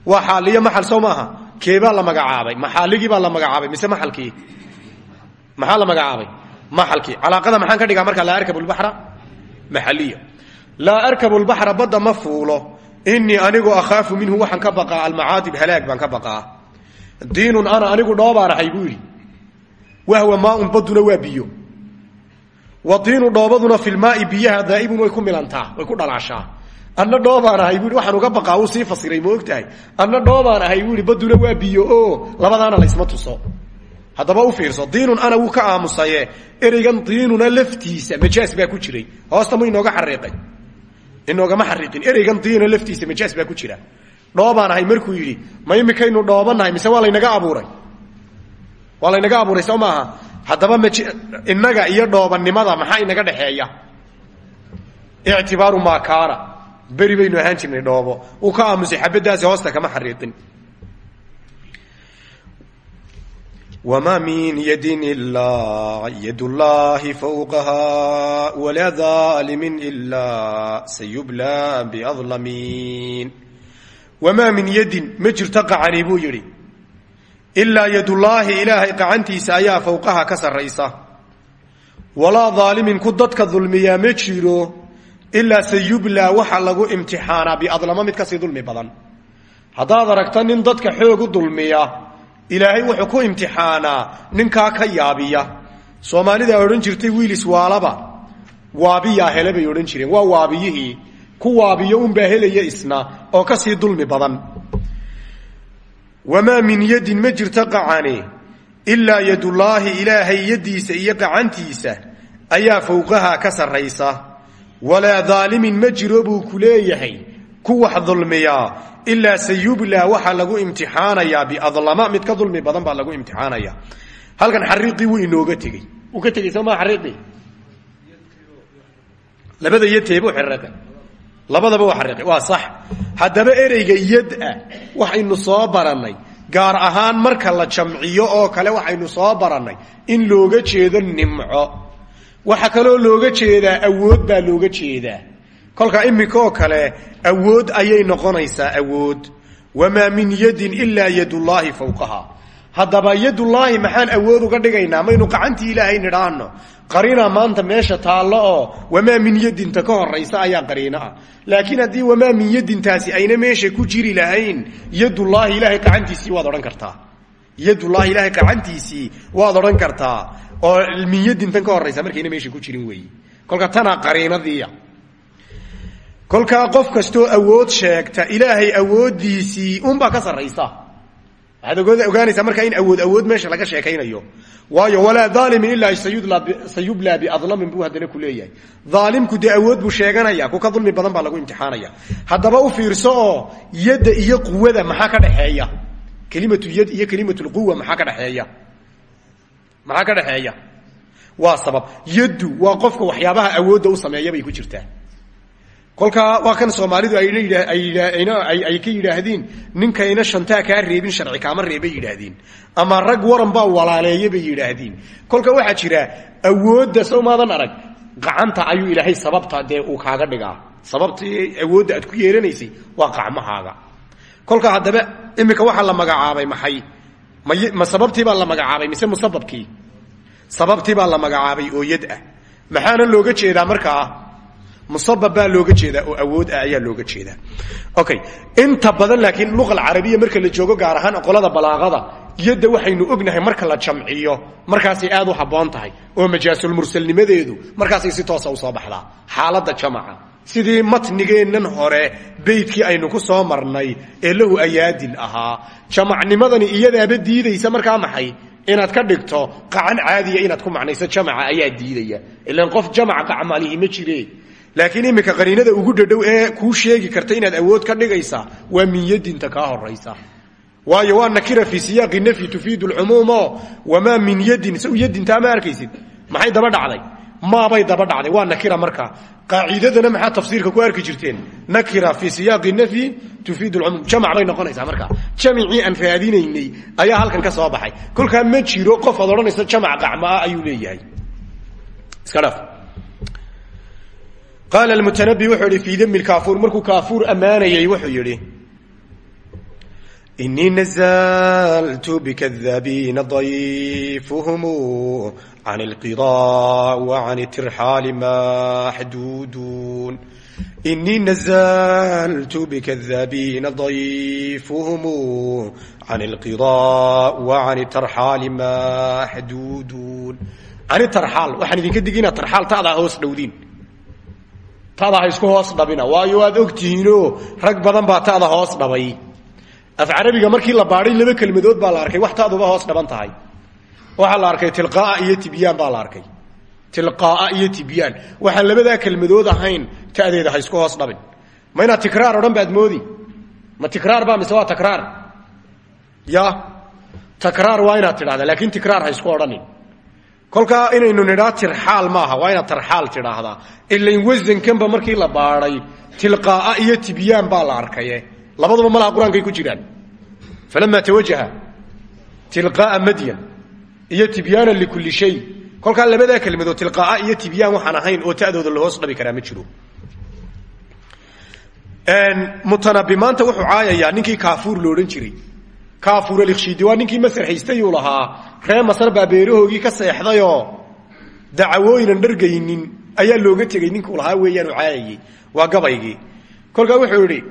waa xaaliyo maxal sow maaha? Keebaa la magacaabay maxaaligii baa la magacaabay mise maxalkii? Maxaa la magacaabay? Maxalkii. Calaaqada maxaan ka dhigaa markaa laa arkabu lbaxra maxaliya laa arkabu lbaxra badda ma fuulo. Inii anigu akhaafu minhu waxaan ka baqaa almacaadib halaag baan ka baqaa. Diinun ana anigu dhoobaan ahay buu yidhi. Wahwa maaun baduna waa biyo. Wa diinu dhoobaduna filmaai biyaha daa'ibun way ku milantaa way ku dhalaashaa anna dhoobaan ahay bui waxaan uga baqaa uu sii fasiray ma og tahay anna dhoobaan ahay bui baduna waa biyo o labadaana laysma tuso. Haddaba u fiirso diinun ana wuu ka aamusaye ereygan diinuna laftiisa majaas baa ku jiray. Hoosta mu inooga xariiqay inoogama xariiqin ereygan diina laftiisa majaas baa ku jira. Dhoobaan ahay markuu yidhi ma imikaynu dhoobannahay mise waa laynaga abuuray? Waa laynaga abuuray soo maaha? Haddaba m innaga iyo dhoobannimada maxaa inaga dhexeeya? Ictibaaru maa kaana beri baynu ahaan jirnay dhoobo. Uu ka aamusay xabadaasi hoosta kama xariiqin. Wma min yadin ilaa yad fawqaha walaa dalimin ilaa sayubla biadlamiin. Wamaa min yadin ma jirto qacani buu yidhi. Ilaa yadullaahi ilaahay qacantiisa ayaa fowqaha ka sarraysa. Walaa daalimin ilaa sayublaa waxa lagu imtixaanaa biadlamo mid ka sii dulmi badan. Haddaad aragta nin dadka xoog u dulmiya ilaahay wuxuu ku imtixaanaa ninkaa ka yaabiya. Soomaalida odhan jirtay wiilis waalaba. Waabiyaa hele bay odhan jireen. Waa waabiyihii. Ku waabiyo unbaa helaya isna oo ka sii dulmi badan. Wamaa min yadin ma jirto qacani. Ilaa yadullaahi ilaahay yaddiisa iyo qacantiisa ayaa fowqaha ka sarraysa walaa daalimin ma jiro buu ku leeyahay. Ku wax dulmiyaa ilaa sayublaa waxaa lagu imtixaanayaa biadlama. Mid ka dulmi badan baa lagu imtixaanaya. Halkan xariiqii wuu inooga tegey. Uu ka tegey somaa xariiqii? Labada yadteebu xariiqay labadaba waa xariiqay waa sax. Haddaba ereyga yad-a waxaynu soo barannay. Gaar ahaan marka la jamciyo oo kale waxaynu soo barannay. In looga jeedo nimco waxaa kaloo looga jeedaa awood baa looga jeedaa. Kolkaa iminka oo kale awood ayay noqonaysaa awood. Wamaa min yadin ilaa yadullaahi fowqaha haddaba yadullaahi maxaan awood uga dhigaynaa? Maynu gacantii ilaahay nidhaahno. Qariina maanta meesha taallo oo wamaa min yadinta ka horaysa ayaa qariino ah. Laakiin haddii wamaa min yadintaasi ayna meesha ku jiri lahayn yadullaahi ilaahay gacantiisii waad odhan kartaa. Yadullaahi ilaahay gacantiisii waad odhan kartaa oo min yadintan ka horaysa markayna meesha ku jirin weeyi. Kolka tanaa qariinadiiya. Kolkaa qof kastoo awood sheegta ilaahay awooddiisii unbaa ka sarraysa. Waxaad ogaanaysaa markaa in awood awood meesha laga sheekaynayo. Waayo walaa aalimin ilaa sayublaa biadlamin buu haddana ku leeyahay. Aalimku dee awood buu sheeganaya ku ka dulmi badan baa lagu imtixaanaya. Haddaba u fiirso oo iyo quwada maxaa ka dhexeeya? Kelimatu yad iyo kelimatulquwa maxaa ka dhexeeya maxaa ka dhexeeya? Waa sabab. Yaddu waa qofka waxyaabaha awoodda u sameeya bay ku jirtaa. Kolkaa waa kan soomaalidu ay ka yidhaahdeen ninkayna shantaa kaa reebin sharci kaama reebay yidhaahdeen. Ama rag waran baa walaaleeya bay yidhaahdeen. Kolka waxaa jira awoodda sowmaadan arag gacanta ayuu ilaahay sababta dee uu kaaga dhigaa. Sababtii awoodda aad ku yeelanaysay waa qacmahaaga kolka haddaba iminka waxaa la magacaabay maxay ma sababtiibaa la magacaabay? Mise musababkii? Sababtiibaa la magacaabay oo yad ah. Maxaana looga jeedaa markaa? Musabab baa looga jeedaa oo awood ah ayaa looga jeedaa. Okay inta badan laakiin luqa alcarabiya marka la joogo gaar ahaan qolada balaaqada yadda waxaynu ognahay marka la jamciyo markaasay aad u habboon tahay. Oo majaasulmursalnimadeedu markaasay si toosa u soo baxdaa. Xaaladda jamaca sidii matnigeennan hore beydkii aynu ku soo marnay ee lahu ayaadin ahaa. Jamacnimadani iyadaaba diidaysa markaa maxay? Inaad ka dhigto qacan caadiya inaad ku macnayso jamaca ayaa diidaya. Ilan qof jamaca qacmalihi ma jire. Laakiin iminka qaniinada ugu dhadhow ee kuu sheegi karta inaad awood ka dhigaysaa waa min yadinta kaa horaysa waayo waa nakira fii siyaaqi nafyi tufiidu lcumuumo wamaa min yadin s yadintaa ma arkaysid? Maxay daba dhacday maabay daba dhacday. Waa nakira markaa qaacidadana maxaa tafsiirka ku arki jirteen? Nakira fii siyaaqi nafyi tufiid lcumuum jamac bay noqonaysaa markaa jamicii aan raadinaynay ayaa halkan ka soo baxay. Kolkaa ma jiro qof aad odhanayso jamac qacmaa ayuu leeyahay. Iska dhaaf qaala almutanabi wuxuu yihi fii dami lkaafuur markuu kaafuur ammaanayay wuxuu yidhi inii nazaltu bikadaabiina dayfuhum can ilqidaa wacan itirxaali maxduuduun inii nazaltu bikadaabiina dayfuhum can ilqidaa wacan itarxaali maxduuduun cani tarxaal waxaan idinka digina tarxaal tadaa hoos dhowdiin tadaa ha isku hoos dhabina waayo aad ogtihiinoo rag badan baa tada hoos dhabay af carabiga markii la baadhay laba kelmadood baa la arkay wax taduba hoos dhaban tahay waxaa la arkay tilqaaa iyo tibyaan baa la arkay. Tilqaaa iyo tibyaan. Waxaan labadaa kelmadood ahayn tadeeda ha hoos dhabin. Ma inaad tikraar odhan baad moodi? Ma tikraar ba mise takraar? Ya takraar waa inaad tidhahdaa laakiin tikraar ha isku odhanin. Kolkaa inaynu nidhaa tirxaal maaha waa inaad tarxaal tidhaahdaa. Ilain wasankanba markii la baadhay tilqaaa iyo tibyaan baa la arkaye. Labaduba malaha qur'aankay ku jiraan. Falamaa tawajaha tilqaaa madyan iyo tibyaana likulli shay. Kolkaa labadaa kelmadood tilqaaa iyo tibyaan waxaan ahayn oo ta'dooda la hoos dhabi karaa ma jiro. Mutanabi maanta wuxuu caayayaa ninkii kaafuur lo odhan jiray. Kaafuur alikhshidi waa ninkii masar haystayuu lahaa. Ree masar baa ka seexdayoo dacwooyinan dhargaynin ayaa looga tegey ninkuu lahaa weeyaanu caayayey waa gabaygii. Kolkaa wuxuu yidhi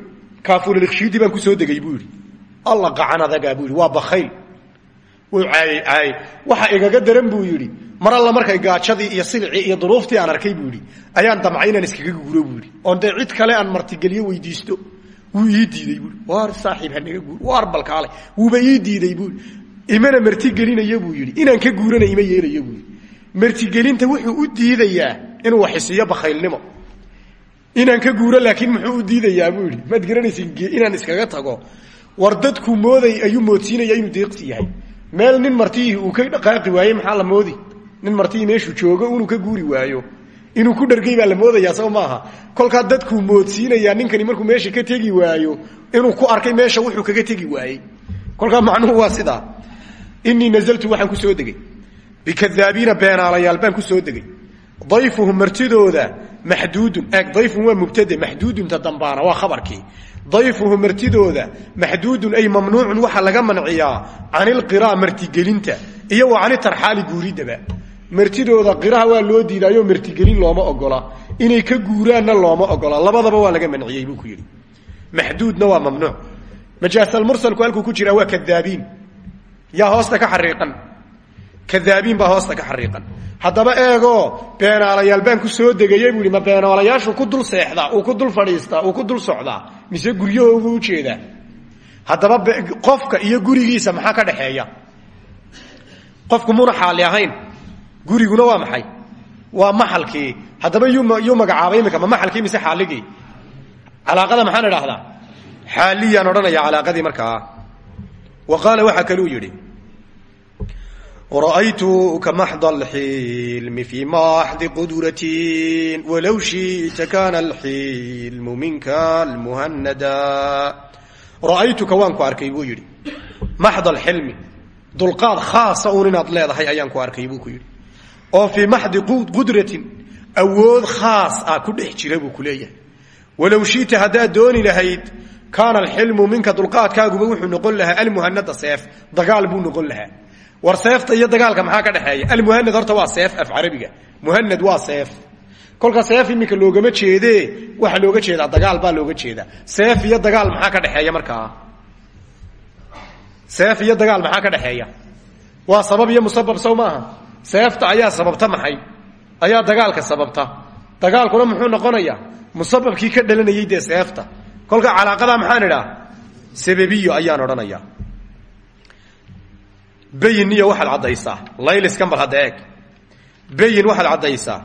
kaafuuralikhshidi baan ku soo degay buu alla qacan adagaa buu waa bakayl wuu caayey caayey waxa igaga daran buu yidhi mar alla markay gaajadii iyo silicii iyo duruuftii aan arkay buu yidhi. Ayaan damcay inaan iskaga guuro buu yidhi. Oon dee cid kale aan martigeliyo weydiisto. Wuu ii diiday buui waar saaxiib hanaga guur waar balkaale. Wuuba ii diiday buui imana martigelinayo buu yidhi. Inaan ka guurana ima yeelayo buu yidhi. Martigelinta wuxuu u diidayaa inuu waxisiiyo bakaylnimo inaan ka guuro laakiin muxuu u diidayaa buu yidhi. Maad garanaysa inaan iskaga tago. War dadku mooday ayuu moodsiinaya inuu deeqsi yahay meel nin martihii uu ka dhaqaaqi waayey maxaa la moodi? Nin martihii meeshuu joogo inuu ka guuri waayo. Inuu ku dhargay baa la moodayaa soo maaha? Kolkaa dadkuu ninkani markuu meesha ka tegi waayo inuu ku arkay meesha wuxuu kaga tegi waayey. Kolkaa macnuhu waa sidaa inii nazaltu waxaan ku soo degey bikadaabiina beenaalayaal baan ku soo degey dayfuhum martidooda maxduudun. Dayfun waa mubtade maxduudunta dambaana waa khabarkii dayfuhu martidooda maxduudun ay mamnuucun waxaa laga manciyaa can ilqira martigelinta iyo wa cani tarxaali guuridaba. Martidooda qiraha waa loo diidaayo martigelin looma ogola. Inay ka guuraanna looma ogola. Labadaba waa laga manciyey buu ku yidhi. Maxduudna waa mamnuuc. Majaasalmursalku halkuu ku jiraa waa kadaabiin. Yaa hoosta ka xariiqan kadaabiin baa hoosta ka xariiqan. Haddaba eegoo beenaalayaal baan ku soo degayey buu ihi ma beenaalayaashu ku dul seexdaa? Uu ku dul fadhiistaa uu ku dul socdaa? Mise guryahoogu u jeedaa haddaba qofka iyo gurigiisa maxaa ka dhexeeya qofku muna xaali ahayn. Guriguna waa maxay? Waa maxalkii. Haddaba yuu magacaabay imika ma mise xaaligii? Calaaqada maxaan idhaahdaa? Xaaliyaan odhanaya calaaqadii markaa. Wa qaala waxaa kaluu yidhi ra'aytuka maxd alxilmi fi maxdi quduratin walow shi'ta kana alxilmu minka almuhanada ra'aytuka waan ku arkay buu yidhi maxd alxilmi dulqaad khaasa un inaad leedahay ayaan ku arkay buu ku yidhi oo fii maxdi qudratin awood khaas ah ku dhex jira buu ku leeyahay walow shi'ta haddaad dooni lahayd kaana alxilmu war seefta iyo dagaalka maxaa ka dhexeeya? Almuhanad horta waa seef af carabiga. Muhanad waa seef. Kolka seef iminka loogama jeede waxaa looga jeedaa dagaal baa looga jeedaa. Seef iyo dagaal maxaa ka dhexeeya markaa seef iyo dagaal maxaa ka dhexeeya? Waa sabab iyo musabab sow seefta ayaa sababta maxay? Ayaa dagaalka sababta. Dagaalkuna muxuu noqonayaa? Musababkii ka dhalanayay dee seefta. Kolka calaaqadaa maxaan idhaa? Sababiyo ayaan odhanayaa bayin iyo waxaad caddaysaa layliskan bal hadda eeg. Bayin waxaad caddaysaa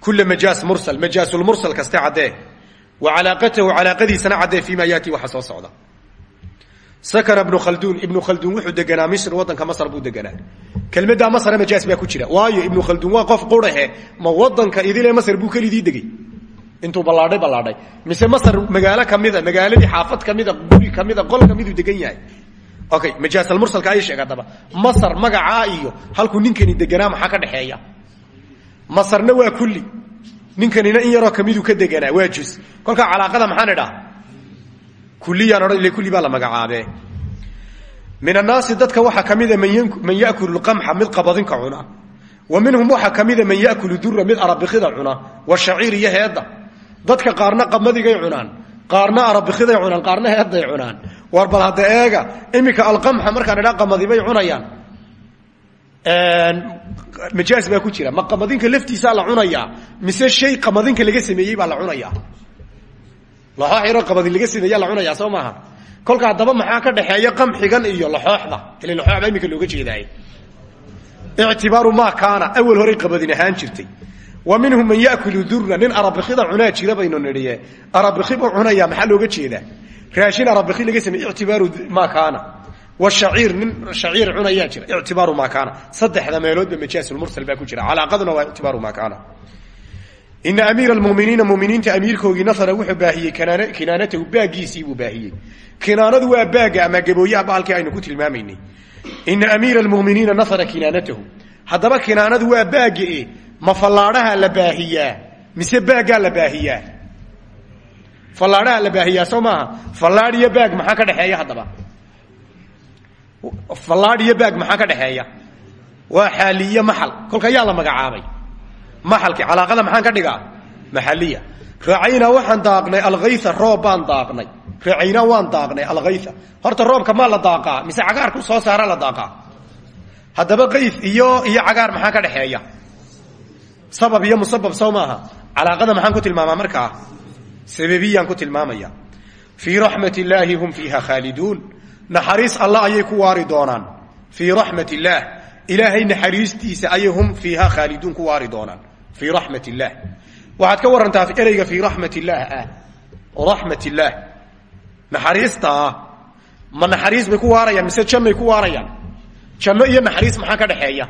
kula majaas mursal majaasulmursal kaste caddee wa calaaqatahu calaaqadiisana caddee fii ma yaati waxa soo socda. Sakana ibnu khalduun ibnu khalduun wuxuu deganaa misr waddanka masr buu deganaa. Kelmaddaa masra majaas baa ku jira. Waayo ibnu khalduun waa qof qurahe ma waddanka idile masr buu kelidii degey intuu ballaadhay ballaadhay. Mise masr magaalo kamida magaaladii xaafad kamida guri kamida qol kamiduu degan yahay okay majaasalmursalka ay sheeg haddaba masar magacaa iyo halkuu ninkani deganaa maxaa ka dhexeeya masarna waa kulli. Ninkanina in yaroo kamiduu ka deganaa waa jus kolkaa calaaqada maxaan idhaa? Kulliyaan odhan ile kulli baa la magacaabe min annaasi dadka waxaa kamida man yakulu lqamxa mid qabadinka cuna. Wa minhum waxaa kamida man yakulu dura mid arabikida cuna. Washaciir iyo heedda. Dadka qaarna qamadigay cunaan qaarna arabikiday cunaan qaarna heedday cunaan. War bal hadda eega iminka alqamxa markaan idhaa qamadibay cunayaan. Majaas baa ku jira. Ma qamadinka laftiisaa la cunayaa mise shay qamadinka laga sameeyey baa la cunayaa laxoox yaroo qamadin laga sameeyaa la cunayaa soo kolka haddaba maxaa ka dhexeeya qamxigan iyo laxooxda? Ile laxoox baa looga jeedaay ictibaaru maa kaana awal horay qabadin ahaan jirtay wa minhum man yakulu durna nin arabikida cunaa jira baynu nidhiye. Arabikibu cunaya maxaa looga jeedaa raashin arabiki laga samey ictibaaru maa kaana. Washaciir nin shaciir cunayaa jira ictibaaru maa kaana. Saddexda meeloodba majaasulmursal baa ku jira. Calaaqaduna waa ictibaaru maa kaana. Ina amiira almuminiina muminiinta amiirkoogii nasara wuxuu baahiyey kinaanatahu baagiisiibuu baahiyey. Kinaanadu waa baaga ama gabooyaha bahalkii aynu ku tilmaamaynay. Ina amiira almuminiina nasara kinaanatahu. Haddaba kinaanadu waa baaga e ma fallaadhaha la baahiyaa mise baaggaa la baahiyaa? Fallaadhaha la baahiyaa soo maaha? Fallaadh iyo baag maxaa ka dhexeeya haddaba? Fallaadh iyo baag maxaa ka dhexeeya waa xaaliye maxal. Kolka yaa la magacaabay. Maxalkii calaaqada maxaan ka dhigaa? Maxaliya. Racaynaa waxaan daaqnay alkayha roob daaqnay. Racaynaa waan daaqnay alkayha horta roobka maa la daaqaa mise cagaarku soo saara la daaqaa? Haddaba kayf iyo iyo cagaar maxaa ka dhexeeya sabab iyo musabab sow maaha. Calaaqada maxaan ku tilmaamaa markaa sababiyaan ku tilmaamaya. Fii raxmat illaahi hum fiiha khaaliduun naxariis alla ayay ku waari doonaan. Fii raxmat illaah ilaahay naxariistiisa ayay hum ku waari doonaan. Fii raxmat illaah waxaad ka warantaa ereyga fii raxmat illaah ah raxmat illaah naxariistaa bay ku waarayaan mise jannay ku waarayaan? Janno iyo naxariis maxaa ka dhexeeya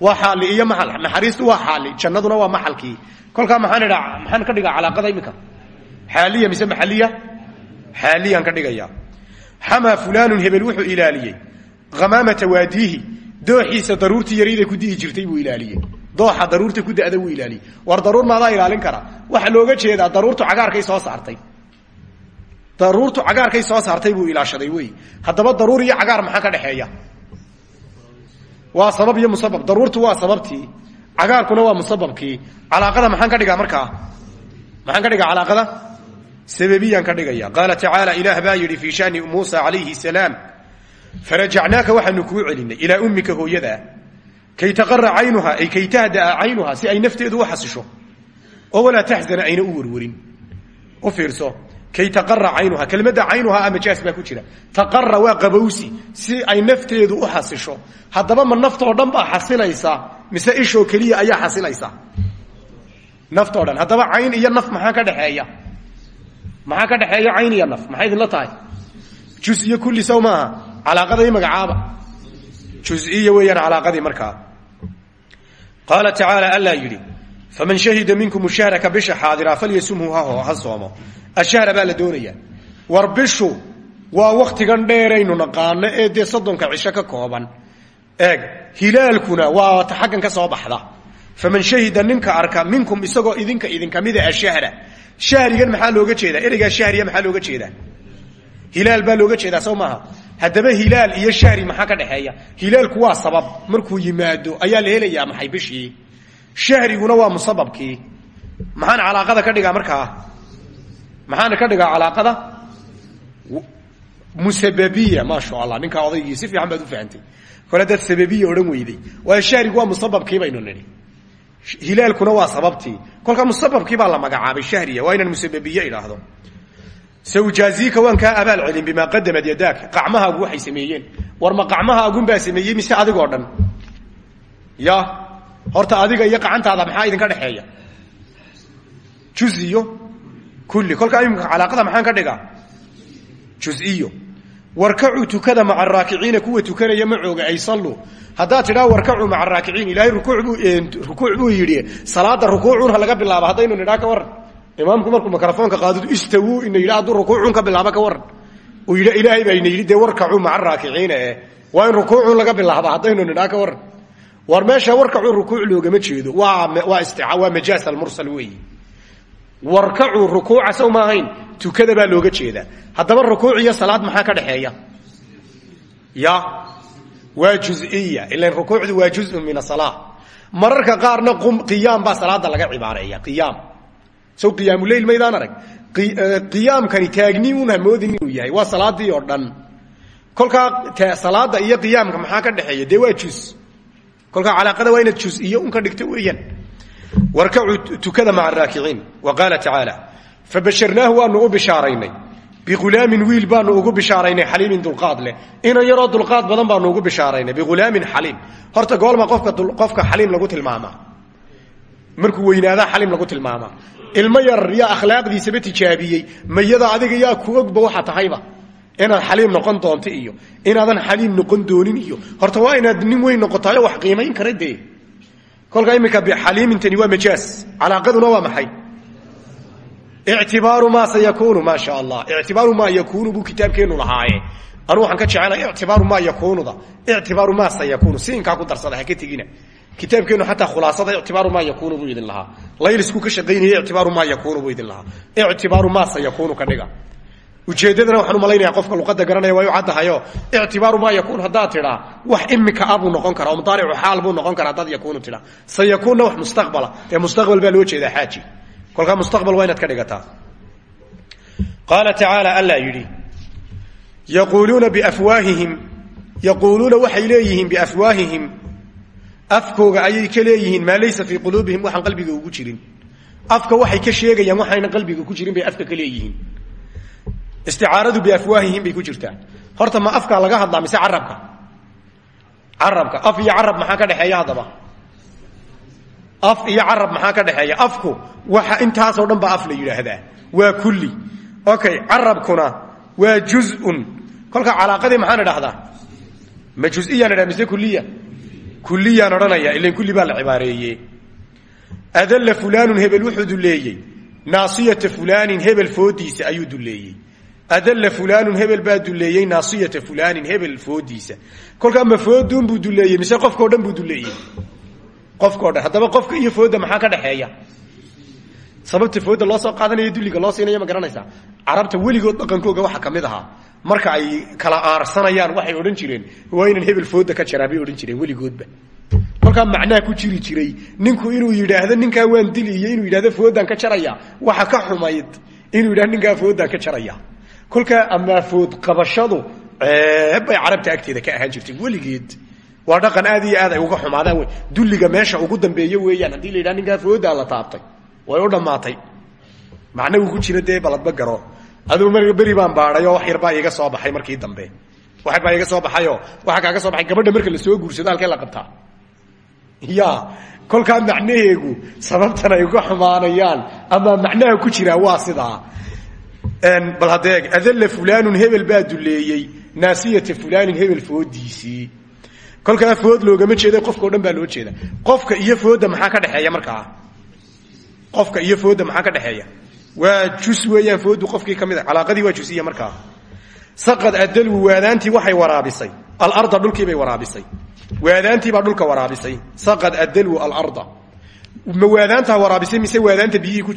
waa xaali iyo maal naxariistu waa xaali. Jannaduna waa maxalkii kolkaa maxaan idhaa maxaan ka dhigaa calaaqada iminka? Xaaliya mise maxaliya? Xaaliyaan ka dhigaya. Xamaa fulaanun hebel wuxuu ilaaliyey. Hamaamata waadiihi. Dooxiisa daruurtii yariday ku di'i jirtay buu ilaaliyey. Dooxa daruurta ku da'da wuu ilaaliyey. War daruur maadaa ilaalin kara. Waxaa looga jeedaa daruurtu cagaarkay soo saartay. Daruurtu cagaarkay soo saartay buu ilaashaday wey. Haddaba daruur iyo cagaar maxaa ka dhexeeya waa sabab iyo musabab. Daruurtu waa sababtii. Cagaarkuna waa musababkii. Calaaqada maxaan ka dhigaa markaa? Maxaan ka dhigaa calaaqada? Sababiyaan ka dhigaya. Qaala tacaala ilaah baa yidhi fii shani muusa calayhi salaam farajacnaaka waxaanu kuu celinay ilaa ummika hooyadaa. Kay taqara caynuha ay kay tahdaa caynuha si ay nafteedu u xasisho. Oo walaa taxzana ayna u werwarin u fiirso kay taqara caynuha kelmadda caynuha a majaas baa ku jira. Taqara waa qabowsi si ay nafteedu u xasisho. Haddaba ma naftoo dhan baa xasilaysa mise ishoo keliya ayaa xasilaysa? Naftoo dhan. Haddaba cayn iyo naf maxaa ka dhexeeya maxaa ka dhexeeya cayn iyo naf? Maxay idinla tahay? Jus iyo kulli sow maaha. Calaaqadii magacaaba. Juziya weeyaan calaaqadii markaa. Qaala tacaala allaa yidhi faman shahida minkum shahraka bisha xaadira falyasumhu ha soomo ashahra baa la doonayaa war bishu waa waktigan dheeraynu naqaano ee dee soddonka cisho ka kooban. Eeg hilaalkuna waa ta xaggan ka soo baxda. Faman shahida ninka arka minkum isagoo idinka idinkamida ashahra. Shahrigan maxaa looga jeedaa? Ereygaa shahriya maxaa looga jeedaa? Hilaal baa looga jeedaa sow maaha. Hilaal iyo shahri maxaa ka dhexeeya? Hilaalku waa sabab. Markuu yimaado ayaa la helayaa maxay bishii? Shahriguna waa musababkii. Maxaan calaaqada ka dhigaa markaa maxaana ka dhigaa calaaqada? Musababiya maasha allah ninkaa odaygii si fiican baad u fahantay kole dad sababiya odhan weyday. Waayo shahrigu waa musababkii baynu nidhi. Hilaalkuna waa sababtii. Kolka musababkii baa la magacaabay shahriya. Waa inaan musababiye idhaahdo. Sawjaaziika waan kaa abaal celin bimaa qadamad yadaaka. Qacmahaagu waxay sameeyeen. War ma qacmahaagunbaa sameeyey mise adigoo dhan? Ya horta adiga iyo qacantaada maxaa idinka dhexeeya? Juziyo kulli. Kolkaa imika calaaqada maxaan ka dhigaa? Juziyo. Warkacuu tukada maca araakiciina kuwa tukanaya macooga ay salluu haddaad tidhaa warkacuu maca araakiciin ilaahay rukuuc buu yidhi salaada rukuucun ha laga bilaabo haddaynu nidhaa ka waran imaamku markuu mikrofoonka qaadid istawuu ina yidha hadduu rukuucun ka bilaabo ka waran uu yidha ilaahay baa ina yidhi dee warkacuu maca araakiciina eh. Waa in rukuucun laga bilaaba. Haddaynu nidhaa ka waran war meesha warkacuu rukuuc loogama jeedo. Waa waa majaas almursal weeyi warkacuu rukuuca sow ma ahayn tukada baa looga jeedaa. Haddaba rukuuc iyo salaad maxaa ka dhexeeya ya waa juziya ilan rukuucdu waa juzun min asala mararka qaarna qiyaam baa salaada laga cibaareeya qiyaam. Sow qiyaamuleyl maydaan arag. Qiyaamkani taagni un hamoodin inuu yahay waa salaadii oo dhan. Kolkaa salaada iyo qiyaamka maxaa ka dhexeeya dee waa juz. Kolkaa calaaqada waa inaad juziye un ka dhigto weeyaan warkacuu tukada maca araakiciin wa qaala tacaala fabasharnaahu waanu u bishaaraynay. Biulaamin wiil baanu ugu bishaaraynay xaliimin dulqaad leh. Inan yaroo dulqaad badan baanu ugu bishaaraynay biulaamin xaliim horta goolma qofka xaliim lagu tilmaamaa markuu weynaadaa xaliim lagu tilmaamaa ilmo yar yaa akhlaaqdiisaba tijaabiyey mayada adiga yaa ku ogba waxa tahayba. Inaad xaliim noqon doonto iyo inaadan xaliim noqon doonin iyo. Horta waa inaad nin weyn noqotayo wax qiimayn kara dee kolka iminka xaliimintani waa majaas. Calaaqaduna waa maxay? Ictibaaru maa sayakunu maa sha allah. Ictibaaru maa yakunu buu kitaabkeenu lahaaye. Anu waxaan ka jecelay ictibaaru maa yakunuda ictibaaru maa sayakunu si inkaa ku darsada ha ka tegina. Kitaabkeenu xataa khulaasada ictibaaru maa yakunu buu idin lahaa. Laylisku ka shaqaynaya ictibaaru maa yakunu buu idin lahaa. Ictibaaru maa sayakunu ka dhiga ujeeddadana waxaan u malaynaya qofka luqada garanaya waa u caddahayo. Ictibaaru maa yakuun haddaad tidhaa wax imika a buu noqon karaa oo mudaaricu xaal buu noqon karaa haddaad yakuunu tidhaa. Sayakuunna wax mustaqbala ee mustaqbal baa loo jeedaa xaaji. Kolkaa mustaqbal waa inaad ka dhigataa. Qaala tacaala allaa yidhi yaquuluuna biafwaahihim yaquuluuna waxay leeyihiin biafwaahihim afkooga ayay ka leeyihiin maa laysa fii quluubihim waxaan qalbiga ugu jirin. Afka waxay ka sheegayaan waxayna qalbiga ku jirin bay afka ka leeyihiin isticaaradu biafwaahihim bay ku jirtaa horta ma afkaa laga hadlaa mise carabka? Carabka af iyo carab maxaa ka dhexeeya haddaba? Af iyo carab maxaa ka dhexeeya? Afku waxa intaasoo dhan baa af la yidhaahdaa. Waa kulli. Okay carabkuna waa juzun. Kolka calaaqadii maxaan idhahdaa ma juziyaan idhaha mise kuliya kuliyaan odhanaya ilan kulli baa la cibaareeye adalla fulaanun hebel wuxuu duleeyey naasiyata fulaanin hebel foodiisa ayuu duleeyey adalla fulaanun hebel baa duleeyey naasiyata fulaanin hebel foodiisa kolkaa ma fooduun buu duleeyey mise qofkao dhan buu duleeyey qofkao dhan haddaba qofka iyo fooda maxaa ka dhexeeya sababta fooda loo soo qaadanayo dulliga loo siinaya ma garanaysaa carabta weligood dhaqankooga waxa ka mid ahaa marka ay kala aarsanayaan waxay odhan jireen waa inaan hebel fooda ka jaraa bay odhan jireen weligoodba kolkaa macnaha ku jiri jiray ninku inuu yidhaahdo ninkaa waan dili iyo inuu yidhahdo foodaan ka jaraya waxa ka xumayd inuu yidhahdo ninkaa foodaan ka jaraya kolkaa amaa food qabashadu ceeb bay carabta agteeda ka ahaan jirtay. Weligeed waa dhaqan aad iyo aad ay uga xumaadaan wey dulliga meesha ugu dambeeye weeyaan haddii la yidhaha ninkaa la taabtay way u dhammaatay. Macna uu ku jira dee baladba garo. Aduu mar beri baan baadhay wax yar baa soo baxay markii dambe. Wax baa iiga soo baxayoo waxaa kaaga soo baxay gabadha marka la soo guursado halkee la qabtaa? Ya kolkaa macnaheegu sababtan ay uga xumaanayaan ama macnaha ku jiraa waa sidaa bal hadeeg adalla fulanun hebel baa duleeyey naasiyata fulanin hebel foodiisii. Kolkaa food loogama jeeda qofka o dhan baa loo jeeda. Qofka iyo fooda maxaa ka dhexeeya markaa? Qofka iyo fooda maxaa ka dhexeeya waa jus weeyaan foodu qofkii ka mid a. Calaaqadii waa jusiya markaa. Saqad adalwu waadaantii waxay waraabisay. Alarda dhulkiibay waraabisay. Waadaantiibaa dhulka waraabisay. Saqad adalwu alarda ma waadaantaa waraabisay mise waadaanta biyihii ku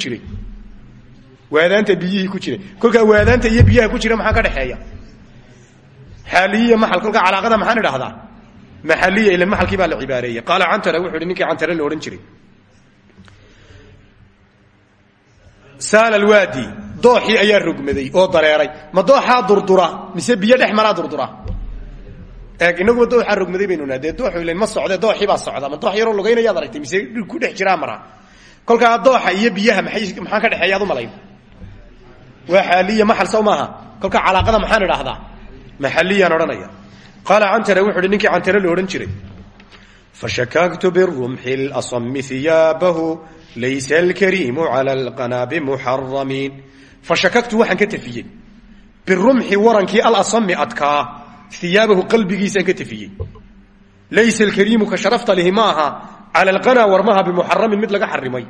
waadaanta biyihii ku jiray. Kolkaa waadaanta iyo biyaha ku jira maxaa ka dhexeeya xaaliyiya maxal kolkaa calaaqada maxaan idhahdaa? Maxaliya ilan maxalkii baa la cibaareeyey. Qaala cantara wuxu uhi ninkii cantare la odhan jiray. Saal alwaadi dooxii ayaa rogmaday oo dareeray ma dooxaa durdura mise biyo dhex maraa durdura? Eeg inaguba dooxaa rogmaday baynu naa dee dooxu ilan ma socde dooxii baa socda ma doox yaroo lugaynayaad aragtay mise ku dhex jiraa maraa kolkaa dooxa iyo biyaha maay maxaa ka dhexeeya? Ad waa xaaliya maxal sow maaha. Kolkaa calaaqada maxaan idhaahdaa? Maxaliyaan odhanaya. Qaala cantare wuxu uhi ninkii cantare la odhan jiray. Fashakaktu birumxi lasami iyaabahu laysa alkariimu cala alqanaa bimuxaramiin fashakaktu waxaan ka tafiyey birumxi warankii alasami adkaa iyaabahu qalbigiisaan ka tafiyey laysa alkariimu ka sharafta lihi ma aha cala alqanaa warmaha bimuxaramin mid laga xarimay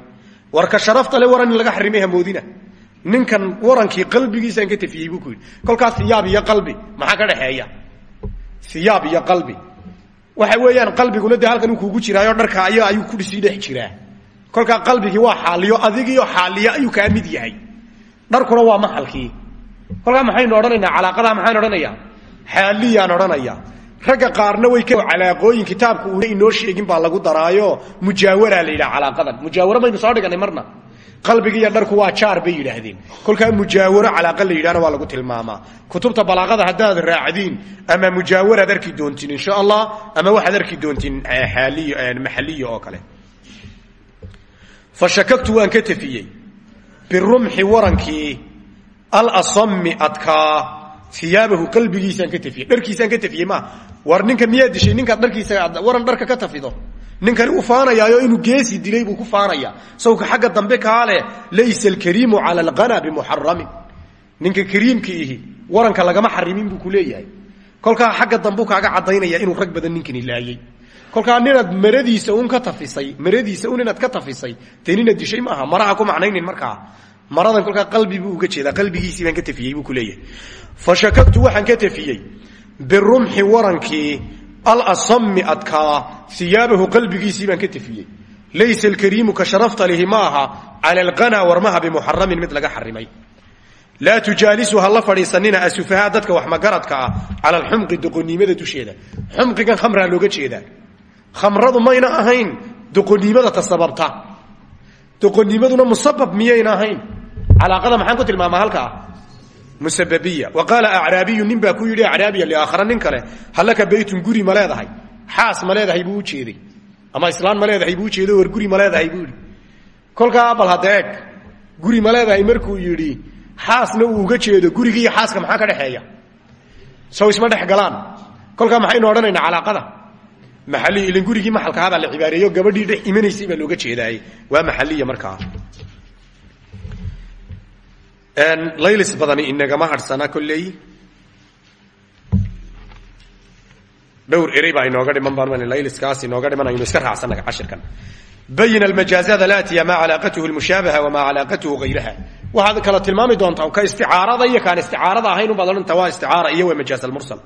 war ka sharafta le waran in laga xarimay hamoodina ninkan warankii qalbigiisaan ka tafiyey buu ku yidhi. Kolkaas iyaab iyo qalbi maxaa ka dhexeeya? Iyaab iyo qalbi. Waxa weeyaan qalbiguna dee halkan uu kuugu jiraayo dharka ay ayuu ku sii dhex jiraa. Kolkaa qalbigii waa xaaliyo adigiyo xaaliyo ayuu kaa mid yahay. Dharkuna waa maxalkii. Kolkaa maxaynu odhanaynaa calaaqadaa maxaan odhanayaa xaaliyaan odhanaya ragga qaarna way calaaqooyin kitaabku uuna inoo sheegin baa lagu daraayo mujaawaraa la yidhaha calaaqadan. Mujaawaro maynu soo dhiganay marna qalbigiiyo dharku waa jaar bay yidhaahdeen. Kolkaa mujaawaro calaaqa la yidhahna waa lagu tilmaamaa. Kutubta balaaqada haddaad raacdiin ama mujaawaraad arki doontiin insha allah ama waxaad arki doontiin xaaliy maxaliya oo kale. Fa shakagtu waan ka tafiyey birumxi warankii alasami adkaa iyaabahu qalbigiisaan ka tafiyey dharkiisaan ka tafiyey maa? War ninka miyaa dishay? Ninkaad dharkiisa waran dharka ka tafido ninkani u faanayaayo inuu geesi dilay buu ku faanaya. Sawka xagga dambe kaale laysa alkariimu cala alqana bimuxaramin ninka kariimka ihi waranka lagama xarimin buu ku leeyahay. Kolkaa xagga dambu kaaga cadaynaya inuu rag badan ninkani laayey kolkaa ninaad maradiisa un ka tafisay maradiisa un inaad ka tafisay dee ninaad dishay maaha maraha ku macnaynin markaa. Maradan kolkaa qalbi buu uga jeedaa qalbigiisii baan ka tafiyey buu ku leeyahay. Fa shakagtu ka tafiyey birumxi warankii alasami adkaa iyaabahu qalbigiisii baan ka tafiyey laysa alkariimu ka sharafta lihi ma aha cala alqana warmaha bimuxaramin mid laga xarimay. Laa tujaalisu ha la fadhiisanina asufahaa dadka wax magaradka ah cala alxumqi doqoniimada dusheeda. Xumqigan khamraa looga jeedaa. Khamradu mayna ahayn doqoniimada ta sababta. Doqoniimaduna musabab miyayna ahayn. Calaaqada ku tilmaamaa halkaa musababiya. Wa qaala acraabiyu nin baa ku yidhi acraabiya liaakhara nin kale halaka beytun guri ma leedahay xaas ma leedahay buu ujeeday ama islaan ma buu ujeeday war guri ma buu yidhi. Kolkaa bal guri ma markuu yidhi xaasna uu uga jeedo gurigii iyo xaaska maxaa ka dhexeeya? Sow isma dhex galaan. Kolkaa maxaynu odhanaynaa calaaqada? Maxali ilan gurigii maxalkahabaa la cibaareeyo gabadhii dhex imanaysay baa looga jeedaaye waa maxaliya markaa laylis badani inagama hadhsana kolley dhowr erey baa inooga dhiman baan layliskaas inooga dhiman aynu iska raacsanaga cashirkan bayin almajaazaat alaatiya maa calaaqatuhu lmushaabaha wamaa calaaqatuhu hayraha waxaad kala tilmaami doontaa ka isticaarada iyo kaan isticaarada ahayn ubaad odhanta waa isticaara iyo waa majaaz almursal.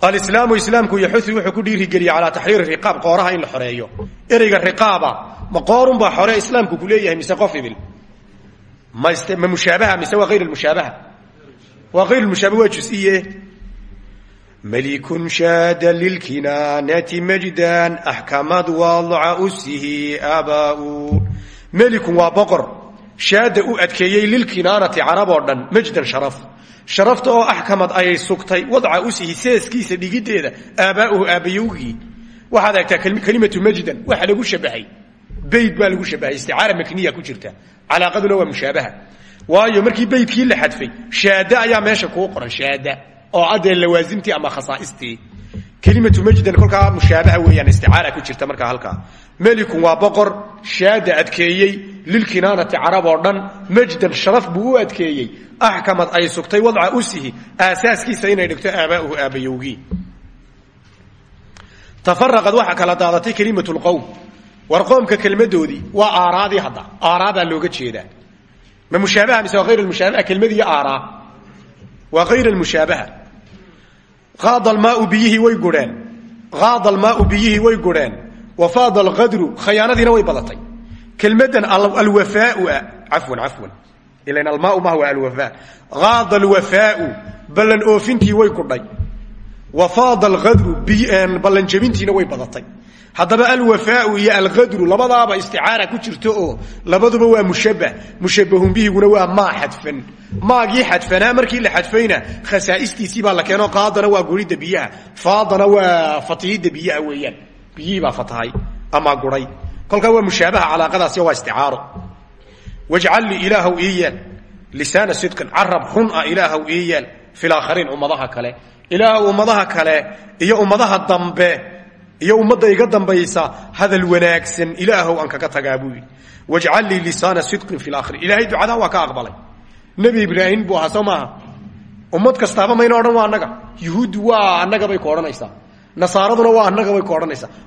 Alislaamu islaamku yaxusu wuxuu ku dhiirigeliya calaa taxriiri riqaab qooraha in la xoreeyo. Ereyga riqaaba ma qoorunbaa xore islaamku ku leeyahay mise qof ibil ma mushaabaha mise waa ayr mushaabaha waa ayr mushaabaha waa jusiye malikun shaada lilkinaanati majdan axkamad wadca usihi aabau. Melikun waa boqor. Shaada u adkeeyey lilkinaanati carab oo dhan majdan sharaf. Sharafta oo axkamad ayay sugtay wadca usihi seeskiisa dhigiddeeda aabaauhu aabbayowgii waxaad eegtaa kelimatu majdan calaaqaduna waa mushaabaha waayo markii baydkii la xadfay shaada ayaa meesha kuu qoran shaada oo adee lawaasimtii ama khasaaistii kelimatu majdan kolkaa mushaabaha weeyaan isticaara ku jirta markaa halkaa melikun waa boqor shaada adkeeyey lilkinaanati carab oo dhan majdan sharaf buu u adkeeyey axkamad ay sugtay wadca usihi aasaaskiisa inay dhigto aabaauhu aabayowgii tafaraqad waxaa kala daadatay war qoomka kelmadoodii waa aaraadii hadda. Aaraadaa looga jeedaa. Ma mushaabaha mise waa ayr mushaabaha? Kelmadii aaraa. Waa ayr mushaabaha. Aada almaau biyihii way gurheen aada almaau biyihii way gurheen wafaada alqadru khayaanadiina way badatay. Kelmadan alwafaau cafwan cafwan. Ilan almaau maha waa alwafaa. Aada alwafaau ballan oofintii way gudhay wafaada alqadru ballanjabintiina way badatay haddaba alwafaau iyo alqadru labadaaba isticaara ku jirto oo labaduba waa mushabah mushabahun bihiguna waa maa xadfan. Maagii xadfanaa markii la xadfayna khasaa'istiisii baa la keeno qaadana waa guridda biyaha. Faadana waa fatihidda biyaha weeyaan. Biyihii baa fatahay ama guray. Kolkaa waa mushaabaha calaaqadaasi waa isticaaro. Wajcal lii ilaahw ii lisaana sidqin. Carab xun ah ilaahw ii yeel fi kale. Ilaah ummadaha kale iyo ummadaha dambe iyo ummadda iga dambaysa hadal wanaagsan ilaahow aan kaga tagaa buu yidhi. Wajcal lii lisaana sidqin fi laakhiriin ilahay ducadaa waa ka aqbalay. Nebi ibraahim buu ahaa soo maaha ummad kastaaba mayna odhan waa annaga. Yuhuuddu waa bay ku nasaaraduna waa annaga bay ku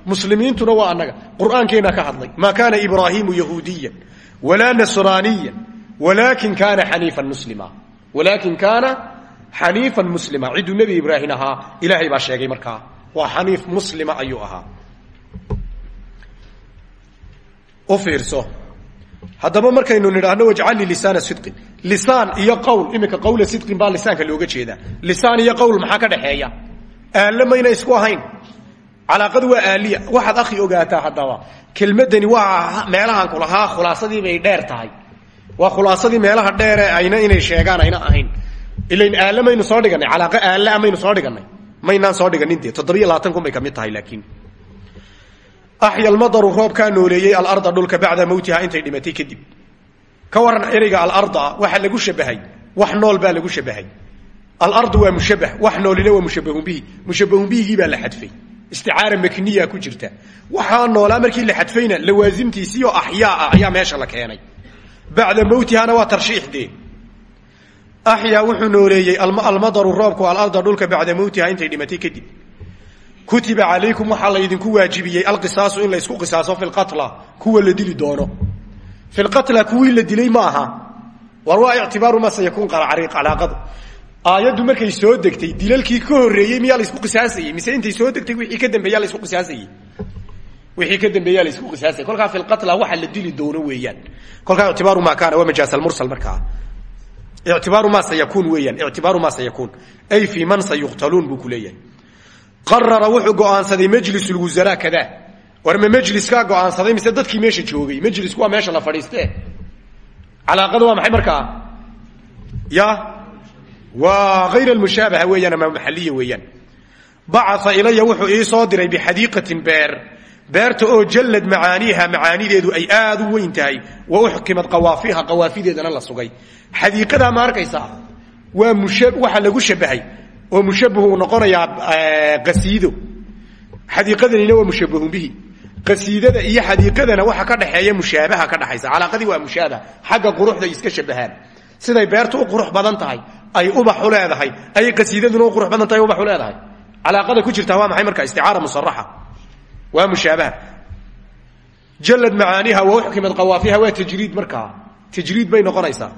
muslimiintuna waa annaga. Qur'aankeenna ka hadlay maa kaana ibraahiimu yahuudiyan walaa nasraaniyan walaakin kaana xaniifan muslima. Walaakin kaana xaniifan muslima. Cidduu nebi ibraahim ahaa ilaahay sheegay markaa waa xaniif muslima ayuu ahaa. U fiirso. Haddaba markaynu nidhaahno wajcal lii lisaana sidqin. Lisaan iyo qowl iminka qowla sidqin baa lisaanka looga jeedaa. Lisaan iyo qowl maxaa ka dhexeeya aalla mayna isku ahayn. Calaaqadu waa aaliya. Waxaad akhi ogaataa haddaba kelmadani waa meelahan kulahaa khulaasadii bay dheer tahay. Waa khulaasadii meelaha dheere ayna inay sheegaan ayna ahayn. Ilayn aalla maynu soo dhiganay. Calaaqo aalla maynu soo dhiganay maynaan soo dhiganin dee. Toddobiyo labaatan kun bay ka mid tahay laakiin. Axya almadaru roobkaa nooleeyey alarda dhulka bacda mawtiha intay dhimatay kadib. Ka waran ereyga alarda waxaa lagu shabahay wax nool baa lagu shabahay. Alardu waa mushabah wax noolina waa mushabahun bihi mushabahun bihigii baa la xadfay. Isticaara makniya ku jirta. Waxaa noolaa markii la xadfayna lawaasimtiisiioo axyaa ah ayaa meesha la keenay. Bacda mawtihana waa tarshiixdee axyaa wuxuu nooleeyey almadaru roobku alarda dhulka bacda mawtiha intay dhimatay kadib. Kutiba calaykum waxaa laydinku waajibiyey alqisaasu in laysku qisaaso fi lqatla kuwa la dili doono. Fi lqatla kuwii la dilay ma aha. War ictibaaru ma sayakuun calaaqadu. Aayaddu markay soo degtay dilalkii ka horreeyey miyaa laysku qisaasayey? Mise intay soo degtay wixii ka dambeeyaa laysku qisaasayey? Wixii ka dambeeyaa laysku qisaasayey. Kolkaa fi lqatla la dili doono weeyaan. Kolkaa ictibaaru ma kaana waa majaas markaa ictibaaru ma sayakuun weeyaan ictibaaru ma sayakuun ay fii man sayuqtaluun buu ku leeyahay qarara wuxuu go'aansaday majlis lwusaraa kada war ma majliskaa go'aansaday mise dadkii meesha joogay majlisku waa meesha la fadhiiste calaaqada waa maxay markaa ya waa hayr almushaabaha weeyaan ama maxaliya weeyaan bacaa ilaya wuxuu ii soo diray bixadiiqatin beer beerta oo jallad macaaniiha macaanideedu ay aad u weyn tahay wa uxkimad qawaafiha qawaafideedana la sugay. Xadiiqadaa ma arkaysaa? Waa waxa lagu shabahay oo mushabahu noqonayaa qasiido. Xadiiqadanina waa mushabahun bihi. Qasiidada iyo xadiiqadana waxa ka dhexeeya mushaabaha ka dhexaysa calaaqadii waa mushaabaha xagga quruxda iska shabahaan siday beertu u qurux badan tahay ay ubax u leedahay ayay qasiidaduna u qurux badan tahay ubax u leedahay. Calaaqada ku jirta waa maxay marka? Isticaara musaraxa waa mushaabaha jallad macaaniha wa uxkimad qawaafiha waa tajriid markaa tajriid bay noqonaysaa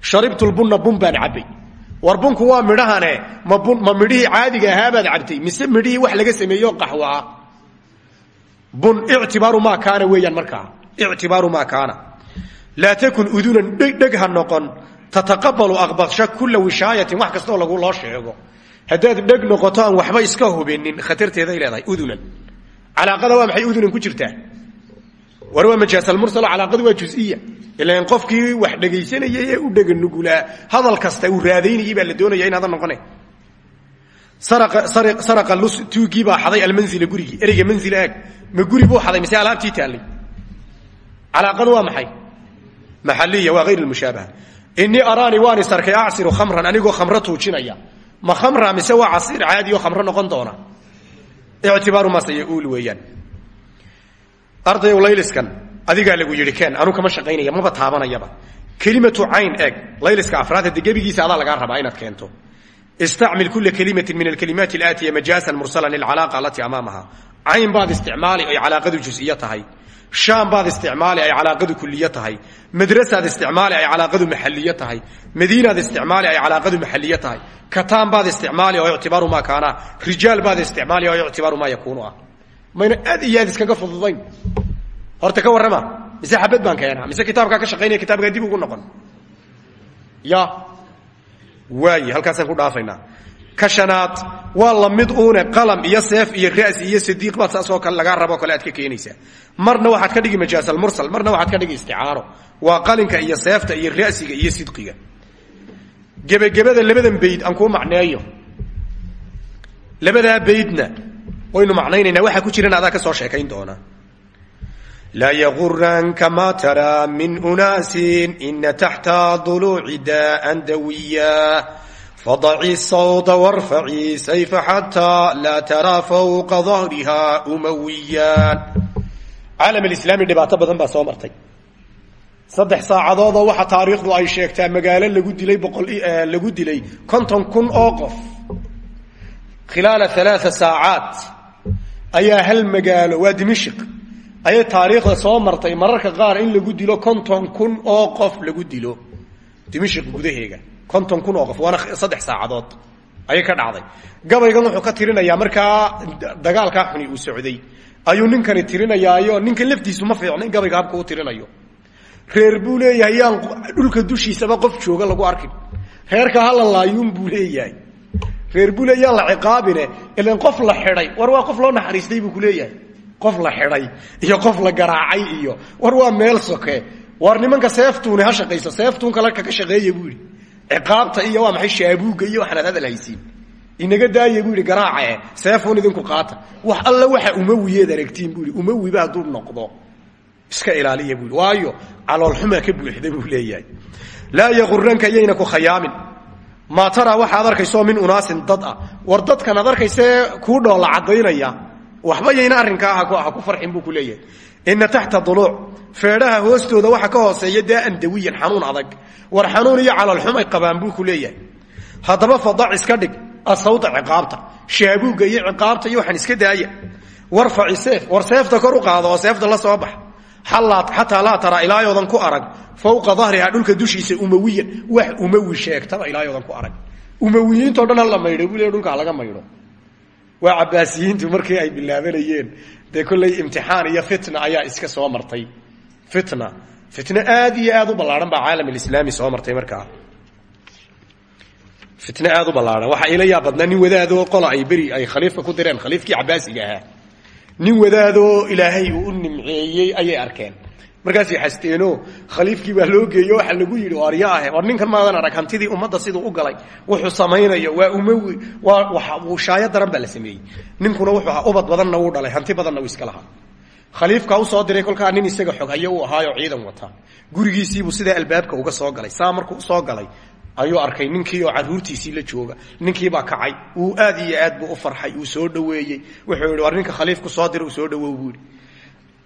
sharibtu lbunna bun baan cabbay war bunku waa midhahane ma bun ma midhihii caadiga ahaabaad cabtay mise midhihii wax laga sameeyo qaxwo ah bun ictibaaru maa kaana weeyaan markaa ictibaaru maa kaana. Laa takun udunan dheg ha noqon. Tataqabalu aqbadsha kula wishaayatin wax kastaoo lagu loo sheego. Haddaad dheg noqoto aan waxba calaaqada waa maxay udunan ku jirtaa war waa majaasalmursalo calaaqadu waa juziya ilan qofkii wax dhegaysanayay ee u dheganugulaa hadal kasta uu raadaynayay baa la doonaya inaadan noqone saraqa lus tuugii baa xaday almanzila gurigii ereyga manzila aag ma guri buu xaday mise alaabtii taallay? Calaaqadu waa maxay? Maxaliya waa hayr lmushaabaha inii araanii waan is arkay acsiru khamran anigoo khamro tuujinaya. Ma khamra mise waa casiir caadi oo khamro doona ictibaaru maasayauul weeyaan ardayow layliskan adigaa lagu yidhi ken anuu kama shaqaynaya maba taabanayaba kelimatu cayn eeg layliska afraad hadde gebigiisa adaa lagaa rabaa inaad keento istacmil kula kalimatin min alkalimaati alaatiya majaasan mursalan lilcalaaqa alatii amaamaha cayn baad isticmaali ay calaaqadu jusiyo tahay shaam baad isticmaali ay calaaqadu kuliyo tahay. Madrasaad isticmaali ay calaaqadu maxaliyo tahay. Madiinaad isticmaali ay calaaqadu maxaliyo tahay. Kataan baad isticmaali oo ictibaaru maa kaana. Rijaal baad isticmaali oo ictibaaru maa yakuunu ah. Mayna aad iyo aad iskaga horta ka warrama mise xabad baan keenaa mise kitaabkaa ka shaqaynaya kitaabkaa dib ugu noqon. Ya. Waaye halkaasaan ku dhaafaynaa ka waa la mid uune qalam iyo seef iyo ra'si iyo sadiiq baad saasoo kale lagaa rabo kale aad ka keenaysaa marna waxaad ka dhigi majaasalmursal marna waxaad ka dhigi isticaaro waa qalinka iyo seefta iyo ra'siga iyo sidqiga. Gebagebada labadan bayd aan kuu macneeyo. Labadaa baydna waynu macnaynaynaa waxaa ku jiran adaa ka soo sheekayn doona laa yaguranka ma taraa min unaasin ina taxta duluuci daa'an dawiya fadaci sawda warfaci sayfa xataa laa taraa fawqa dahriha umawiyan caalam alislaami dhibaato badan baa soo martay saddex saacadoodoo waxa taariikhdu ay sheegtaa magaalo lagu dilay boqol lagu dilay konton kun oo qof khilaala alaaa saacaat ayaa hal magaalo waa dimashik ayay taariikhda soo martay mararka qaar in lagu dilo konton kun oo qof lagu dilo dimashik konton kun oo qof waana saddex saacadood. Ayay ka dhacday. Gabaygan wuxuu ka tirinayaa markaa dagaalkaa xuni uu socday ayuu ninkani tirinayaayo ninkan laftiisu ma fiicna in gabayga habka u tirinayo. Reer buu leeyahay dhulka dushiisaba qof jooga lagu arkin. Reerka hala laayuun buu reer buu la ciqaabine ilan qof la xidhay war waa qof loo naxariistay buu kuleeyahay qof la xidhay iyo qof la garaacay iyo war waa meel soke. War nimanka seeftuuni ha shaqayso seeftuun kale kaka shaqeeya buu ciqaabta iyo waa maxay shaabuugga iyo waxaanaad hadal haysiin inaga daaya buu yidhi garaacae seefuun idinku qaata. Wax alla waxa umawiyeed aragtiin buu yidhi umawiba hadduu noqdo. Iska ilaaliya buu yidhi waayo caloolxumaa ka buuxda buu leeyahay. Laa yaguranka yayna ku khayaamin. Maa taraa waxaad arkayso min unaasin dad ah. War dadkan ad arkaysee kuu dhoolla cadaynaya waxba yayna arrinkaa ha ku farxin buu ku leeyahay ina taxta duluuc. Feedhaha hoostooda waxa ka hooseeya daa'an dawiyan xanuun adag. War xanuun iyo caloolxumay qabaan buu ku leeyahay. Haddaba fadac iska dhig asawda ciqaabta shaabuugga iyo ciqaabta iyo waxaan iska daaya. Warfaci seef war seefta kor u qaado oo seefta la soo bax xataa laa taraa ilaayoodan ku arag. Fawqa dahriha dhulka dushiisa umawiyan wax umawi sheegtaba ilaayoodan ku arag. Umawiyiintao dhan hala maydho buu le halaga maydho waa cabaasiyiintu markii ay bilaabanayeen dee kolley imtixaan iyo fitna ayaa iska soo martay. Fitna. Fitna aad iyo aad u ballaahan baa caalam alislaami soo martay markaa fitna aad u ballaahan waxaa ila yaa nin wadaadoo qola ay beri ay khaliifka ku direen khaliifkii cabaasiga ahaa. Nin wadaadoo ilaahay uu u ayay arkeen markaasay xasteeno khaliifkii baa loo geeyo waxaa lagu yidhi arya ahe war ninkan maadan arag hantidii ummadda u galay wuxuu samaynayo waa umawi waa wushaayo daran baa la sameeyey. Ninkuna wuxuu ubad badanna wuu dhalay hanti badanna wuu iska lahaa. Khaliifkaa u soo diray kolkaa nin isaga xoghayo uu ahaayo ciidan wata. Gurigiisiibuu sidaa albaabka uga soo galay. Saa markuu u soo galay ayuu arkay ninkii oo caruurtiisii la jooga. Ninkiibaa kacay. Uu aad iyo aad buu u farxay uu soo dhaweeyey wuxuu yidhi war ninka khaliifku soo dira uu soo dhawow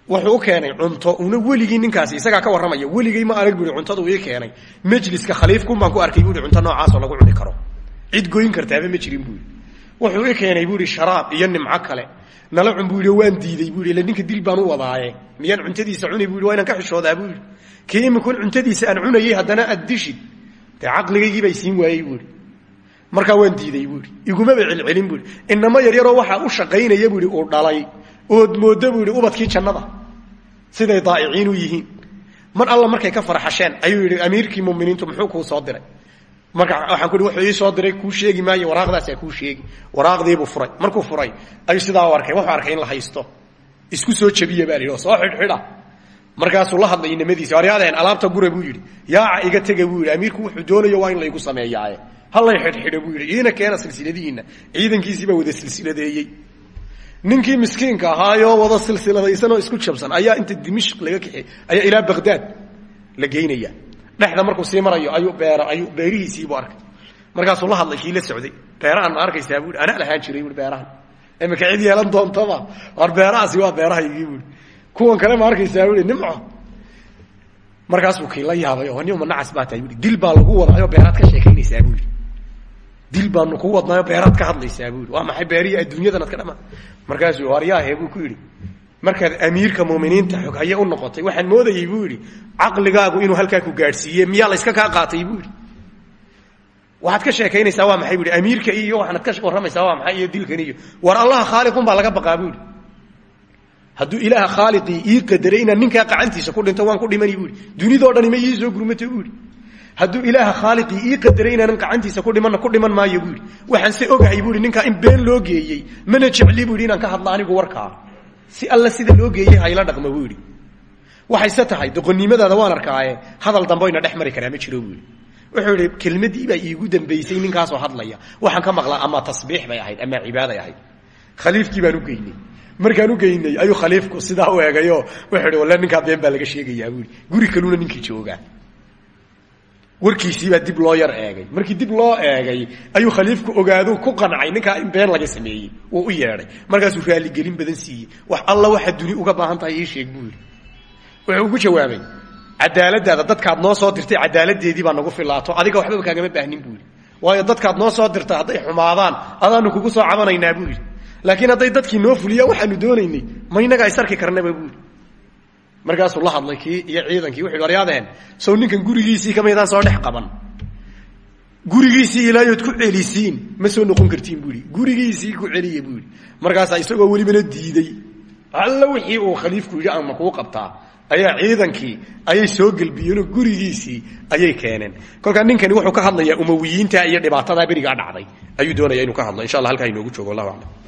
wuxuu u keenay cunto una weligii ninkaasi isagaa ka warramaya weligay ma arag bui cuntadu ii keenay. Majliska khaliifkun baan ku arkay bui cunto noocaasoo lagu cuni karo. Cid goyn kartaaba ma jirin bui wuxuu i keenay bui sharaab iyo nimco kale. Nala cun buu waan diiday bui ila ninka dil baan u wadaaye. Miyaan cuntadiisa bui waa inaan ka xishoodaa buu yidhi kii imikun cuntadiisa aan cunayay haddana aad dishid dee bay siin waayey buui markaa waan diiday buui igumaba celcelin buui inamo yaryaroo waxaa u shaqaynaya buui uu dhalay. Ood moodo buu yidhi ubadkii jannada siday daa'iciin u yihiin. Mar alla markay ka farxasheen ayuu yidhi amiirkii muminiintu muxuu kuu soo diray? Marka waxaan ku ihi wuxuu ii soo diray kuu sheegi maayo waraaqdaasaa kuu sheegi. Waraaqdiibuu furay. Markuu furay ayuu sidaa u wuxuu arkay in la haysto. Isku soo jabiya baa la yidhi oo soo xidhxidha. Markaasuu la hadlay inamadiisi waryaadeen alaabta gura buu yidhi. Yaaca iga tega buu yidhi. Amiirku wuxuu doonayo waa in laygu sameeyaaye. Hallay xidhxidho buu yidhi. Iina keena silsiladihiinna ciidankiisiibaa wada silsiladeeyey ninkii miskiinka ahaayoo wada silsiladaysanoo isku jabsan ayaa inta dimishq laga kaxey ayaa ilaa baqdaad la geynaya. Markuu sii marayo ayuu beer ayuu beerihiisiibuu arkay. Markaasuu la hadlay kii socday. Beerahan ma arkaysaa bui ana lahaan jiray bui beerahan. Imika yeelan doontaba war beerahaasi waa beerahaygii bui kuwan kale ma arkaysaa bui nimco. Markaasuu kii la yaabay oo nima nacas baa tahay baa lagu wadaayo beeraad ka sheekaynaysaa bui dil baanu ku wadnaayo beeraad ka hadlaysaa bui waa maxay beerihi adduunyadan ad ka dhama markaasuu haryaahe buu ku yidhi. Markaad amiirka muminiinta xoghaye u noqotay. Waxaan moodayey buu yidhi caqligaagu inuu halkaa ku gaadhsiiye miyaa layska kaa qaatay? buu yidhi. Waxaad ka sheekaynaysaa waa maxay bu yidhi. Amiirka iyo waxaanad ka warramaysaa waa maxay iyo dilkan iyo. War allaha khaaliqun baa laga baqaa buu yidhi. Hadduu ilaaha khaaliqii ii qadaray inaan qacantiisa ku dhinto waan ku dhimani buu yidhi. Dunidoo dhani ma ii soo gurmato buu yidhi hadduu ilaaha khaaliqii ii qadaray inaanan gacantiisa ku dhimanna ku dhiman maayo buu waxaan se ogahay buu yidhi in been loo geeyey mana jecli buu inaan ka hadla anigu warkaa si alla sida loo geeyey hayla dhaqmo buu yidhi. Waxayse tahay doqonnimadaada waan arkaaye hadal damboyna dhex mari karaa ma jiro buu wuxuu yidhi kelmadii baa iigu dambaysay ninkaasoo hadlaya. Waxaan ka maqlaa ama tasbiix bay ahayd ama cibaaday ahayd. Khaliifkii baan u geynay. Markaan u geynay ayuu khaliifku sidaa u wuxuu yidhi walle been baa laga sheegayaa buu guri kaluna ninkii joogaa warkiisiibaa dib loo yar eegay. Markii dib loo eegay ayuu khaliifku ogaado ku qancay ninkaa in been laga sameeyey wuu u yeedhay. Markaasuu raaligelin badan siiyey. Wax alla waxaa duni uga baahan ii sheeg buu wuxuu ugu jawaabay cadaaladaada dadkaad noo soo dirtay cadaaladeedii baa nagu filaato. Adiga waxbaba kaagama baahnin buu yidhi. Waayo dadkaad noo soo dirta hadday xumaadaan adaanu kugu soo cabanaynaa buu laakiin hadday dadkii noo fuliyaan waxaanu doonaynay ma inagaa isarki karnaba buu yidhi markaasuu la hadlay kii iyo ciidankii wuxu waryaadeen sow ninkan gurigiisii kamaydaan soo dhex qaban. Gurigiisii ilaayood ku celisiin ma soo noqon kartiin yidhi. Gurigiisii ku celiya yidhi. Markaasaa isagoo welibana diiday. Alla wixii uu khaliifku yidhi ama kuu qabtaa ayaa ciidankii ayay soo gelbiyeenoo gurigiisii ayay keeneen. Kolkaa ninkani wuxuu ka hadlayaa umawiyiinta iyo dhibaatadaa berigaa dhacday. Ayuu doonaya inuu ka hadlo. Insha allah halkaa inoogu joogo wallahu aclam